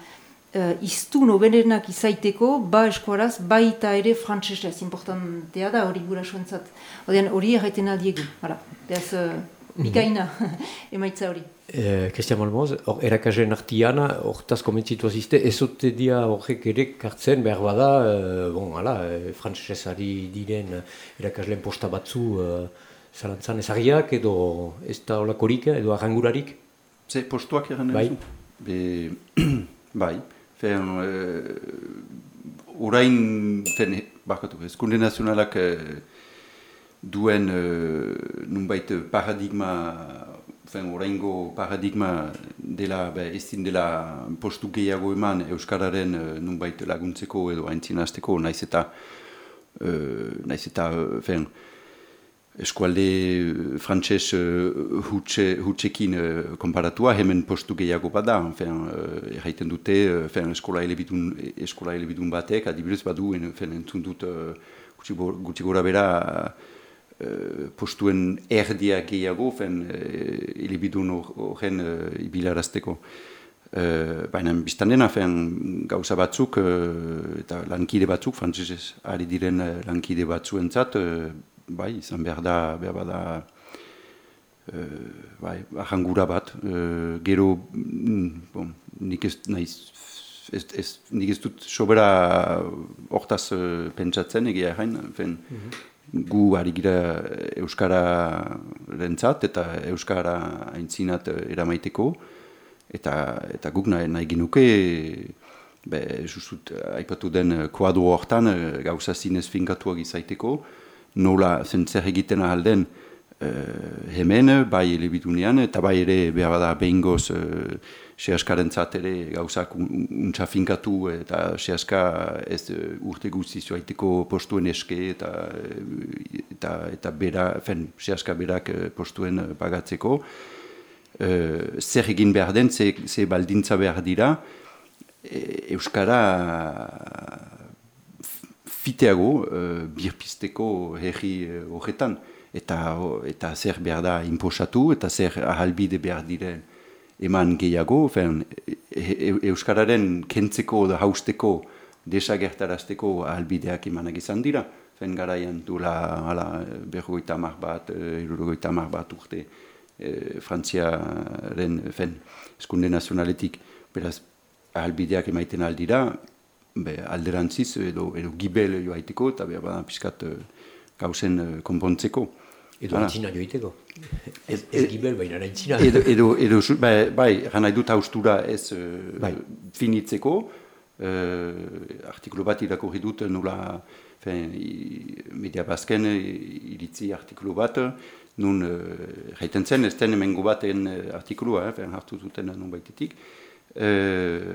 uh, iztun oberenak izaiteko, ba eskuaraz, bai eta ere frantzesez, importantea da hori bura suentzat. Hori erraiten adiegu. Hala, behaz, uh, bikaina, emaitza hori. Kristian eh, Malmoz, hor erakasren artian, hortaz komentzitu azizte, ez ote dia horrek ere kartzen behar bada, e, bon, ala, e, frantzesari diren erakasleen posta batzu e, zalantzan ezagriak edo ez da holakorik edo arrangurarik? Ze, postuak eran bai. Be, bai, fen, e, urain, fen, bakatu, ezkunde nazionalak e, duen e, nunbait paradigma fen, oraingo paradigma dela, be, ez dela postu gehiago eman Euskararen uh, nunbait laguntzeko edo haintzinazteko, naiz eta, uh, naiz eta fen, eskualde frantses uh, hutsekin uh, konparatua, hemen postu gehiago bada, fen, uh, erraiten dute, uh, fen, eskola elebidun, eskola elebidun batek, adibidez badu, fen, entzun dut, uh, gutxi gora bera, Eh, postuen erdia gehiago, fen, uh, ilibidun horren uh, ibilarazteko. Uh, Baina biztan dena, fen, gauza batzuk, eta lankide batzuk, frantzesez, ari diren lankide batzuentzat, uh, bai, izan behar da, behar da, uh, bai, ahangura bat, uh, gero, mm, bon, nik ez, naiz, ez, ez, nik ez dut sobera hortaz uh, pentsatzen, egia hain, fen, mhm gu ari gira Euskara rentzat eta Euskara aintzinat eramaiteko. Eta, eta guk nahi, nahi ginuke be, justut, aipatu den kuadro hortan gauza zinez finkatuak izaiteko nola zentzer egiten ahalden hemen, bai elebidunean, eta bai ere behar da behin goz sehaskaren ere gauzak untsa finkatu eta sehaska ez urte guzti zuaiteko postuen eske eta eta, eta bera, fen, sehaska berak postuen pagatzeko. Uh, zer egin behar den, ze, ze baldintza behar dira, e, Euskara fiteago uh, birpisteko herri horretan, eta, eta zer behar da inposatu, eta zer ahalbide behar diren eman gehiago, fen, e, e, Euskararen kentzeko da hausteko desagertarazteko albideak emanak izan dira. Fen garaian duela ala, berrogoita mar bat, irurogoita mar bat urte e, Frantziaren fen, eskunde nazionaletik beraz albideak emaiten aldira, be, alderantziz edo, edo gibel joaiteko eta behar bada pixkat gauzen konpontzeko. Edo antzina joiteko. Ez, ez gibel baina antzina. Edo, edo, edo bai, bai, gana edut haustura ez uh, bai. finitzeko. Uh, artikulu bat irakurri dut nula fen, media bazken iritzi artikulu bat. Nun, uh, zen, ez den emengo baten artikulua, eh, hartu zuten nun baitetik. Uh,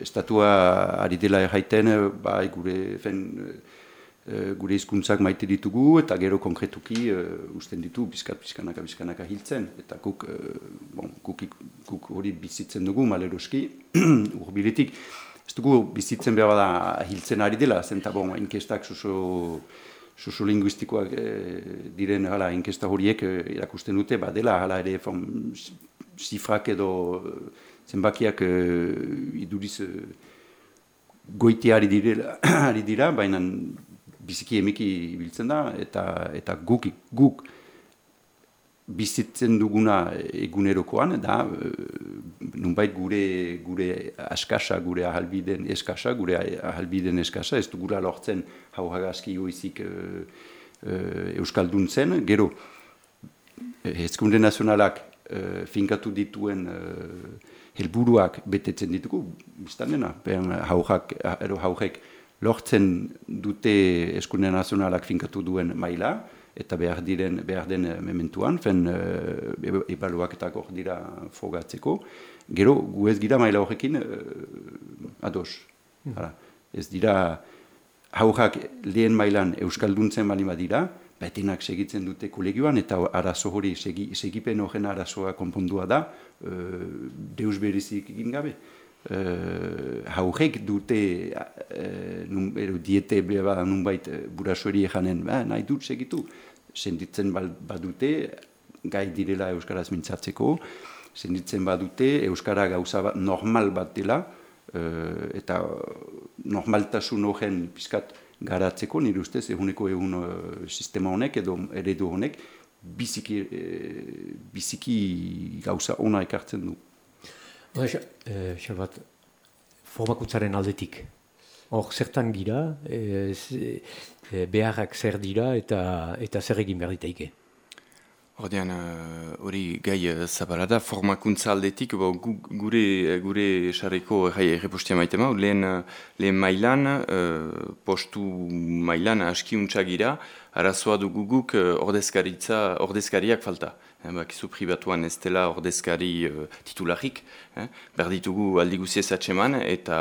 estatua ari dela erraiten, bai, gure, fen, Eh, gure hizkuntzak maite ditugu eta gero konkretuki uh, usten ditu bizkat bizkanaka bizkanaka hiltzen. Eta guk, uh, bon, guk, guk hori bizitzen dugu maleroski urbiletik. Ez dugu bizitzen behar da hiltzen ari dela zenta bon, inkestak suso suso linguistikoak diren hala, inkesta horiek irakusten dute ba hala ere fon, zifrak edo zenbakiak uh, iduriz uh, goite ari dira, ari dira baina biziki emiki biltzen da, eta, eta guk, guk bizitzen duguna egunerokoan, da, eh, nunbait gure, gure askasa, gure ahalbiden eskasa, gure ahalbiden eskasa, ez dugula lortzen hau hagazki joizik e, e, Euskaldun zen, gero, ezkunde nazionalak e, finkatu dituen e, helburuak betetzen ditugu, biztan dena, haujak, haujek, lortzen dute eskunde nazionalak finkatu duen maila, eta behar diren behar den mementuan, fen uh, ebaluaketak hor dira fogatzeko. Gero, gu ez gira maila horrekin uh, ados. Mm. Ez dira haujak lehen mailan Euskalduntzen bali dira, betenak segitzen dute kolegioan, eta arazo hori segi, segipen horren arazoa konpondua da, uh, deus berizik egin gabe uh, haurek dute uh, nun, ero, diete beba nunbait uh, burasueri janen, ba, nahi dut segitu, senditzen badute gai direla Euskaraz mintzatzeko, senditzen badute Euskara gauza bat, normal bat dela, uh, eta normaltasun horren pizkat garatzeko, nire ustez, eguneko egun uh, sistema honek edo eredu honek, biziki, biziki gauza ona ekartzen du. Xalbat, formakuntzaren aldetik. Hor, zertan gira, e, beharrak zer dira eta, eta zer egin behar ditaike. Ordean, hori gai zabala da, formakuntza aldetik, bo, gure, gure esareko errepostia maite mau, lehen, lehen mailan, postu mailan askiuntza gira, arazoa duguguk ordezkariak falta. Eh, bakizu pribatuan ez dela ordezkari uh, titularik, eh? berditugu aldi guziez atseman, eta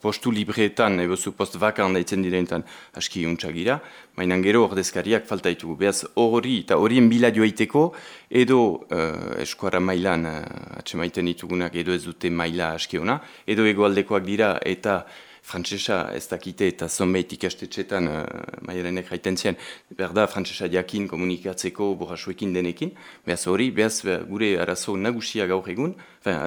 postu libreetan, ebozu post vakan daitzen direnetan aski untsagira, mainan gero ordezkariak falta ditugu. Beaz hori eta horien bila joaiteko, edo uh, eskuara mailan uh, atsemaiten ditugunak edo ez dute maila askiona, edo egoaldekoak dira eta frantsesa ez dakite eta zonbait ikastetxetan uh, maialenek haiten zien, berda frantsesa jakin komunikatzeko borrasuekin denekin, behaz hori, behaz gure arazo nagusia gaur egun,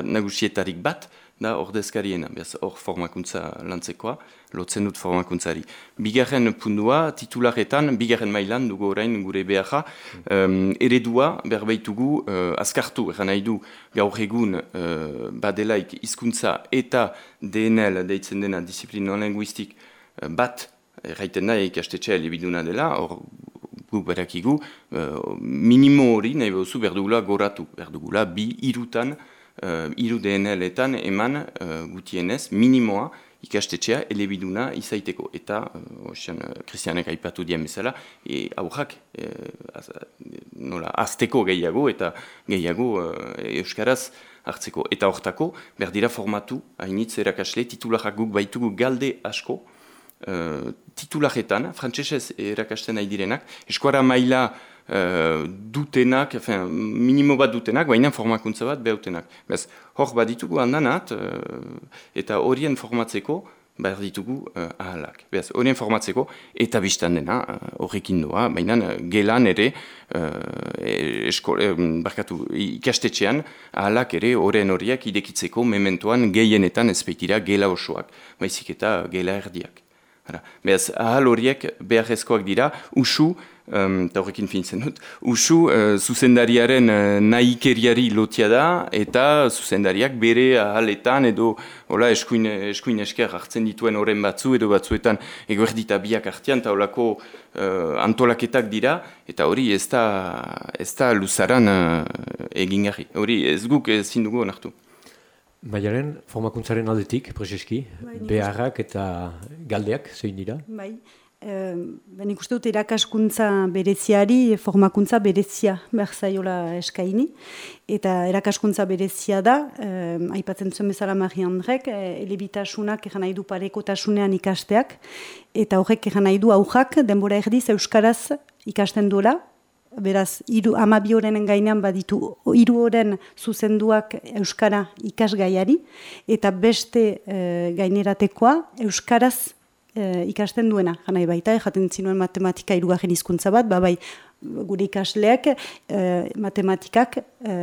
nagusietarik bat, da ordezkariena, behaz hor formakuntza lantzekoa, lotzen dut formakuntzari. Bigarren pundua, titularetan, bigarren mailan dugu orain gure beharra, um, eredua berbaitugu uh, azkartu, eran nahi du gaur egun uh, badelaik hizkuntza eta DNL, deitzen dena disiplin non-linguistik, uh, bat, erraiten da ikastetxea libiduna dela, hor gu berakigu, uh, minimo hori nahi behuzu berdugula goratu, berdugula bi irutan, uh, iru DNL-etan eman uh, gutienez, minimoa, ikastetxea elebiduna izaiteko. Eta, osean, Kristianek aipatu dien bezala, e, aurrak, e, az, nola, azteko gehiago eta gehiago e, Euskaraz hartzeko. Eta hortako, berdira formatu, hainitz erakasle, titularrak guk baitugu galde asko, uh, titularetan, frantsesez erakasten nahi direnak, eskuara maila uh, dutenak, fin, minimo bat dutenak, baina formakuntza bat behutenak. Bez, hor bat ditugu handanat, eta horien formatzeko, behar ditugu uh, ahalak. Beaz, horien formatzeko, eta biztan dena, horrekin uh, doa, baina gelan ere, uh, esko, barkatu, ikastetxean, ahalak ere horren horiak idekitzeko mementoan gehienetan ezpeitira gela osoak, baizik eta gela erdiak. Beaz, ahal horiek beharrezkoak dira, usu, eta horrekin fintzen dut, usu uh, zuzendariaren uh, nahikeriari lotia da, eta zuzendariak bere ahaletan edo hola, eskuin, eskuin esker hartzen dituen horren batzu edo batzuetan eguerdita biak hartian, eta holako uh, antolaketak dira, eta hori ez da, ez da luzaran uh, egingarri. Hori ez guk ezin dugu onartu. Baiaren, formakuntzaren aldetik, prezeski, bai, beharrak eta galdeak, zein dira? Bai, e, ben ikuste dut erakaskuntza bereziari, formakuntza berezia behar zaiola eskaini. Eta erakaskuntza berezia da, e, aipatzen zuen bezala Mari Andrek, e, elebitasunak egan nahi du parekotasunean ikasteak, eta horrek egan nahi du aujak, denbora erdiz, Euskaraz ikasten duela, beraz, iru, amabi horren gainean baditu, hiru horren zuzenduak Euskara ikasgaiari, eta beste e, gaineratekoa Euskaraz e, ikasten duena, janai baita, jaten zinuen matematika irugarren hizkuntza bat, ba bai, gure ikasleak e, matematikak e,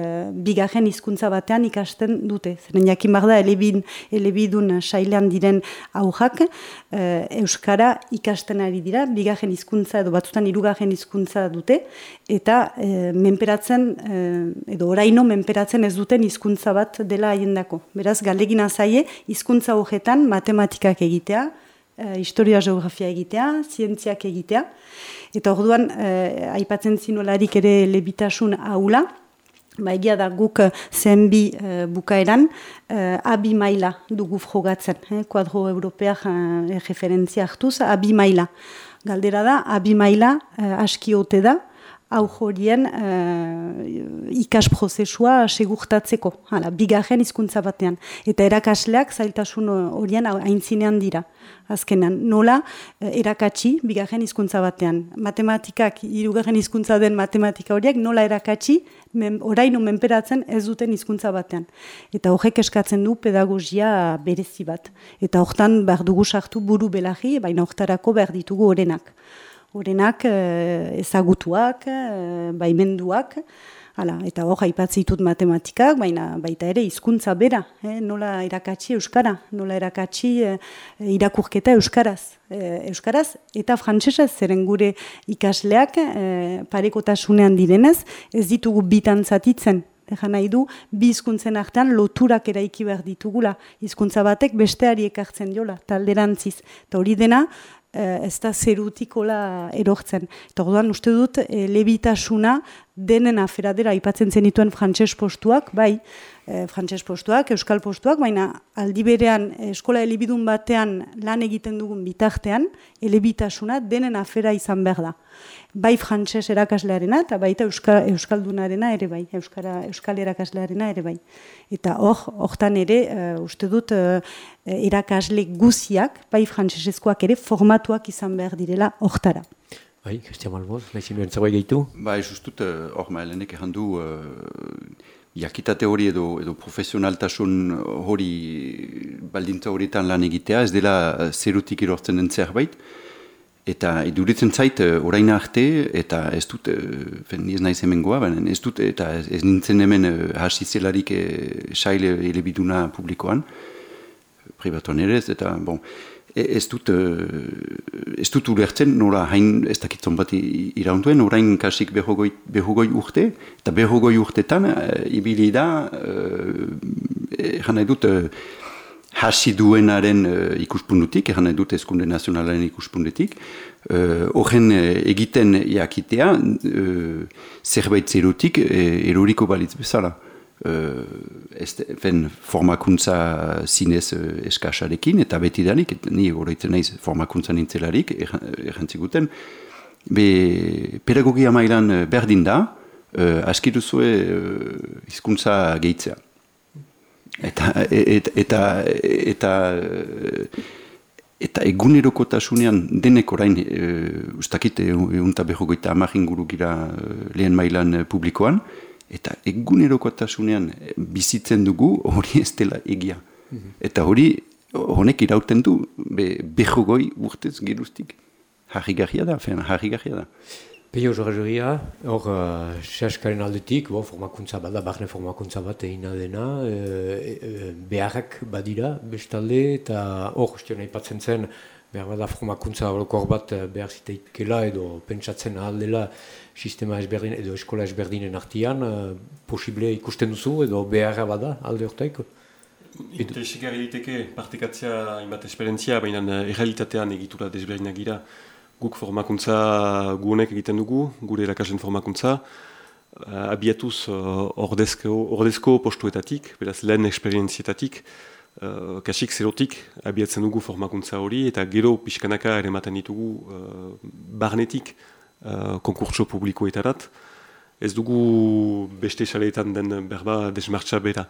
bigarren hizkuntza batean ikasten dute. Zeren jakin behar da, elebin, elebidun sailean diren aujak, e, Euskara ikasten ari dira, bigarren hizkuntza edo batzutan irugarren hizkuntza dute, eta e, menperatzen, e, edo oraino menperatzen ez duten hizkuntza bat dela haiendako. Beraz, galegina zaie, hizkuntza horretan matematikak egitea, historia geografia egitea, zientziak egitea. Eta orduan, uh, aipatzen zinolarik ere lebitasun haula, ba egia da guk zenbi uh, bukaeran, uh, abi maila dugu frogatzen, eh? kuadro europeak uh, referentzia hartuz, abi maila. Galdera da, abi maila uh, aski ote da, hau jorien uh, ikas prozesua segurtatzeko, hala, bigarren hizkuntza batean. Eta erakasleak zailtasun horien aintzinean dira azkenan, nola eh, erakatsi bigarren hizkuntza batean. Matematikak, hirugarren hizkuntza den matematika horiek, nola erakatsi men, oraino menperatzen ez duten hizkuntza batean. Eta horrek eskatzen du pedagogia berezi bat. Eta hortan behar dugu sartu buru belagi, baina hortarako behar ditugu orenak. Orenak eh, ezagutuak, eh, baimenduak, Hala, eta hor ditut matematikak, baina baita ere hizkuntza bera, eh? nola irakatsi euskara, nola irakatsi eh, irakurketa euskaraz. Eh, euskaraz eta frantsesez zeren gure ikasleak eh, parekotasunean direnez, ez ditugu bitan zatitzen. Egan nahi du, bi hizkuntzen artean loturak eraiki behar ditugula. Hizkuntza batek besteari ekartzen jola, talderantziz. Eta hori dena, ez da zerutikola erortzen. Eta orduan uste dut, eh, lebitasuna denen aferadera aipatzen zenituen frantses postuak, bai, e, frantses postuak, euskal postuak, baina aldi berean eskola elebidun batean lan egiten dugun bitartean, elebitasuna denen afera izan behar da. Bai frantses erakaslearena eta baita euskal, euskaldunarena ere bai, euskara, euskal erakaslearena ere bai. Eta hor, hortan ere, uh, uste dut, uh, erakasle guziak, bai frantsesezkoak ere, formatuak izan behar direla hortara. Bai, Christian Malmoz, nahi zinu entzabai gehitu? Bai, justut, hor uh, maelenek erran du, jakitate hori edo, edo profesionaltasun hori baldintza horietan lan egitea, ez dela zerutik irortzen den zerbait, eta iduritzen zait, orain arte, eta ez dut, fen, ez nahi zemengoa, baina ez dut, eta ez, nintzen hemen hasi zelarik e, saile elebiduna publikoan, privatuan ere ez, eta, bon, ez dut, uh, ez dut ulertzen, nora hain ez dakitzen bat iraunduen, orain kasik behogoi, behogoi urte, eta behogoi urtetan, uh, ibili da, uh, dut, hasi duenaren uh, ikuspundutik, eran nahi dut ezkunde nazionalaren ikuspundutik, horren uh, egiten jakitea, uh, zerbait zerutik, uh, eruriko balitz bezala. Uh, fen formakuntza zinez uh, eskasarekin, eta beti danik, et, ni horreiten naiz formakuntza nintzelarik, errantzikuten, be pedagogia mailan berdin da, uh, askiruzue uh, izkuntza gehitzea. Eta, eta, eta, eta, eta egunerokotasunean denek orain, e, ustakit, egunta behogoita amagin guru gira lehen mailan publikoan, eta egunerokotasunean bizitzen dugu hori ez dela egia. Mhm. Eta hori, honek irauten du, be, behogoi urtez geruztik. Harri da, fen, harri da. Peio Jorgeria, hor uh, aldetik, bo, formakuntza bat da, barne formakuntza bat egin dena, e, e, beharrak badira bestalde, eta hor, ustio nahi patzen zen, behar bada formakuntza horokor bat behar ziteikela edo pentsatzen aldela sistema ezberdin edo eskola ezberdinen artian, uh, posible ikusten duzu edo beharra bada alde hortaiko? Interesik egiteke partikatzea inbat esperientzia, baina errealitatean egitura desberdinak gira, guk formakuntza guonek egiten dugu, gure erakasen formakuntza, uh, abiatuz uh, ordezko, ordezko postuetatik, beraz lehen esperientzietatik, uh, kasik zerotik abiatzen dugu formakuntza hori, eta gero pixkanaka ere ditugu uh, barnetik uh, konkurtso publikoetarat. Ez dugu beste saleetan den berba desmartza bera.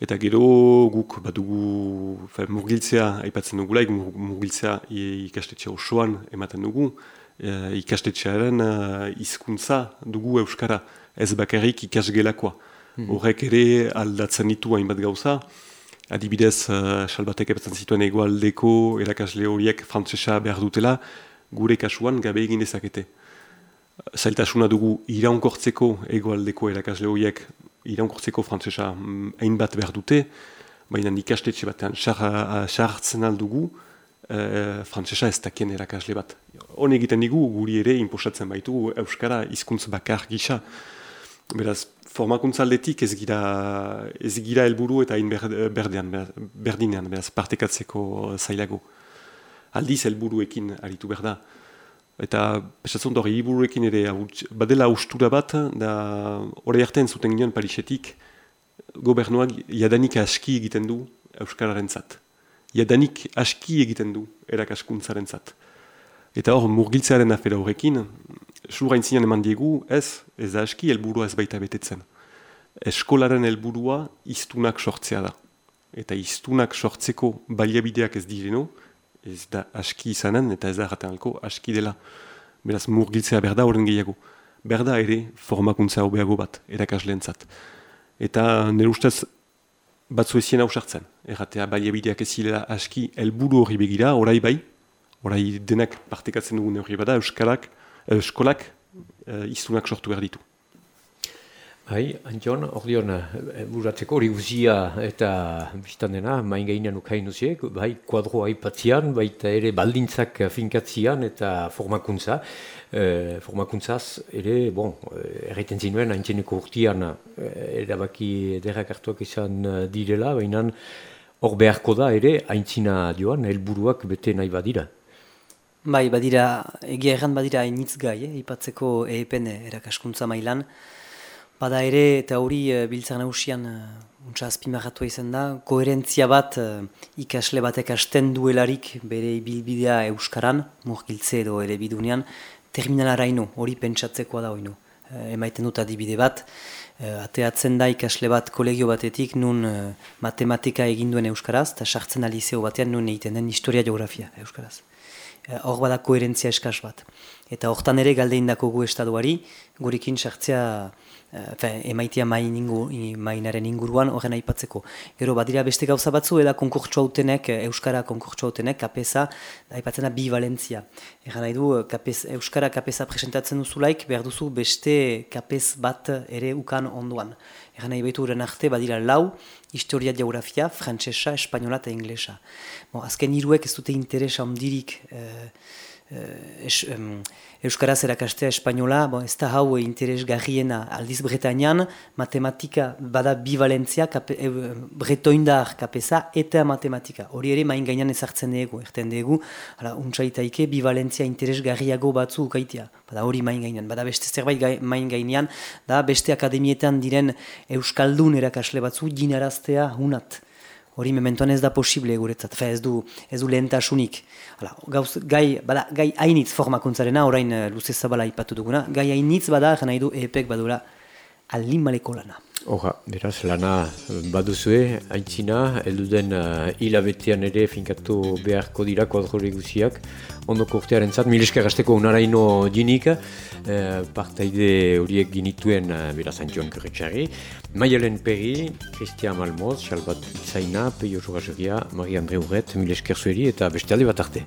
Eta gero guk badugu fe, murgiltzea aipatzen dugulaik, murgiltzea ikastetxea osoan ematen dugu, e, ikastetxearen uh, hizkuntza dugu Euskara, ez bakarrik ikasgelakoa. Hmm. Horrek ere aldatzen ditu hainbat gauza, adibidez, uh, salbatek epatzen zituen egoaldeko erakasle horiek frantzesa behar dutela, gure kasuan gabe egin dezakete. Zailtasuna dugu iraunkortzeko egoaldeko erakasle horiek iraunkortzeko frantzesa mm, hainbat behar dute, baina ikastetxe batean sartzen aldugu e, frantzesa ez dakien erakasle bat. Hone egiten digu guri ere imposatzen baitu Euskara hizkuntz bakar gisa. Beraz, formakuntza aldetik ez gira, ez gira elburu eta hain berdean, berdinean, beraz, partekatzeko zailago. Aldiz helburuekin aritu berda. Eta pesatzen hori hiburuekin ere, badela ustura bat, da hori hartzen zuten ginen Parisetik, gobernuak jadanik aski egiten du Euskararen zat. Jadanik aski egiten du erakaskuntzaren zat. Eta hor, murgiltzearen afera horrekin, sura intzinean eman diegu, ez, ez da aski helburua ez baita betetzen. Eskolaren helburua iztunak sortzea da. Eta iztunak sortzeko baliabideak ez direno, ez da aski izanen eta ez da erraten alko aski dela. Beraz murgiltzea berda horren gehiago. Berda ere formakuntza hobeago bat, erakasleen zat. Eta nire ustez batzu ezien hausartzen. Erratea ebideak ezilea aski helburu hori begira, orai bai, orai denak partekatzen dugun hori bada, euskalak, eskolak, e, iztunak sortu behar ditu. Hai, Antion, hori hona, eh, buratzeko hori guzia eta biztan dena, main gainean ukain duziek, bai, kuadro haipatzean, baita ere baldintzak finkatzean eta formakuntza. E, formakuntzaz, ere, bon, erraiten zinuen, haintzeneko urtian, erabaki derrak hartuak izan direla, baina hor beharko da, ere, haintzina joan, helburuak bete nahi badira. Bai, badira, egia erran badira hainitz gai, eh, ipatzeko EEPN erakaskuntza mailan, Bada ere, eta hori biltzak nahusian uh, untsa azpimarratu izan da, koherentzia bat uh, ikasle batek asten duelarik bere bilbidea euskaran, murgiltze edo ere bidunean, terminalara ino, hori pentsatzekoa da hori emaiten dut adibide bat, ateatzen da ikasle bat kolegio batetik nun matematika eginduen euskaraz, eta sartzen alizeo batean nun egiten den historia geografia euskaraz. Hor bada koherentzia eskaz bat. Eta hortan ere galdeindako gu estaduari, gurekin sartzea Emaitia main ingu, mainaren inguruan horren aipatzeko. Gero badira beste gauza batzu eda konkurtso hautenek, Euskara konkurtso hautenek, kapesa, aipatzen da bi valentzia. Egan nahi du, kapes, Euskara kapesa presentatzen duzulaik, behar duzu beste kapes bat ere ukan onduan. Egan nahi behitu arte badira lau, historia geografia, frantsesa, espainola eta inglesa. Bon, azken hiruek ez dute interesa ondirik, eh, es, Euskaraz erakastea espainola, bon, ez da hau interesgarriena aldiz Bretañan, matematika bada bivalentzia kape, e, bretoindar kapesa eta matematika. Hori ere main gainan ezartzen dugu, erten dugu, untsaitaike bivalentzia interesgarriago batzu ukaitia. Bada hori main gainan, bada beste zerbait gai, main gainean, da beste akademietan diren Euskaldun erakasle batzu jinaraztea hunat hori mementoan ez da posible guretzat, Fe, ez du, ez du lehentasunik. Hala, gauz, gai, bada, gai hainitz formakuntzarena, orain uh, luze zabala ipatu duguna, gai hainitz bada, jena du, epek badura, alin lana. Hora, beraz, lana baduzue, haintzina, elduden uh, hilabetean ere finkatu beharko dira kuadrole guziak, ondoko urtearen zat, mileska gazteko unaraino jinik, uh, partaide horiek ginituen uh, beraz antioan kurretxarri, Maialen Peri, Christian Malmoz, Xalbat Zaina, Peio Jogazuria, Marie-Andre Urret, milesker zueri eta beste alde bat arte.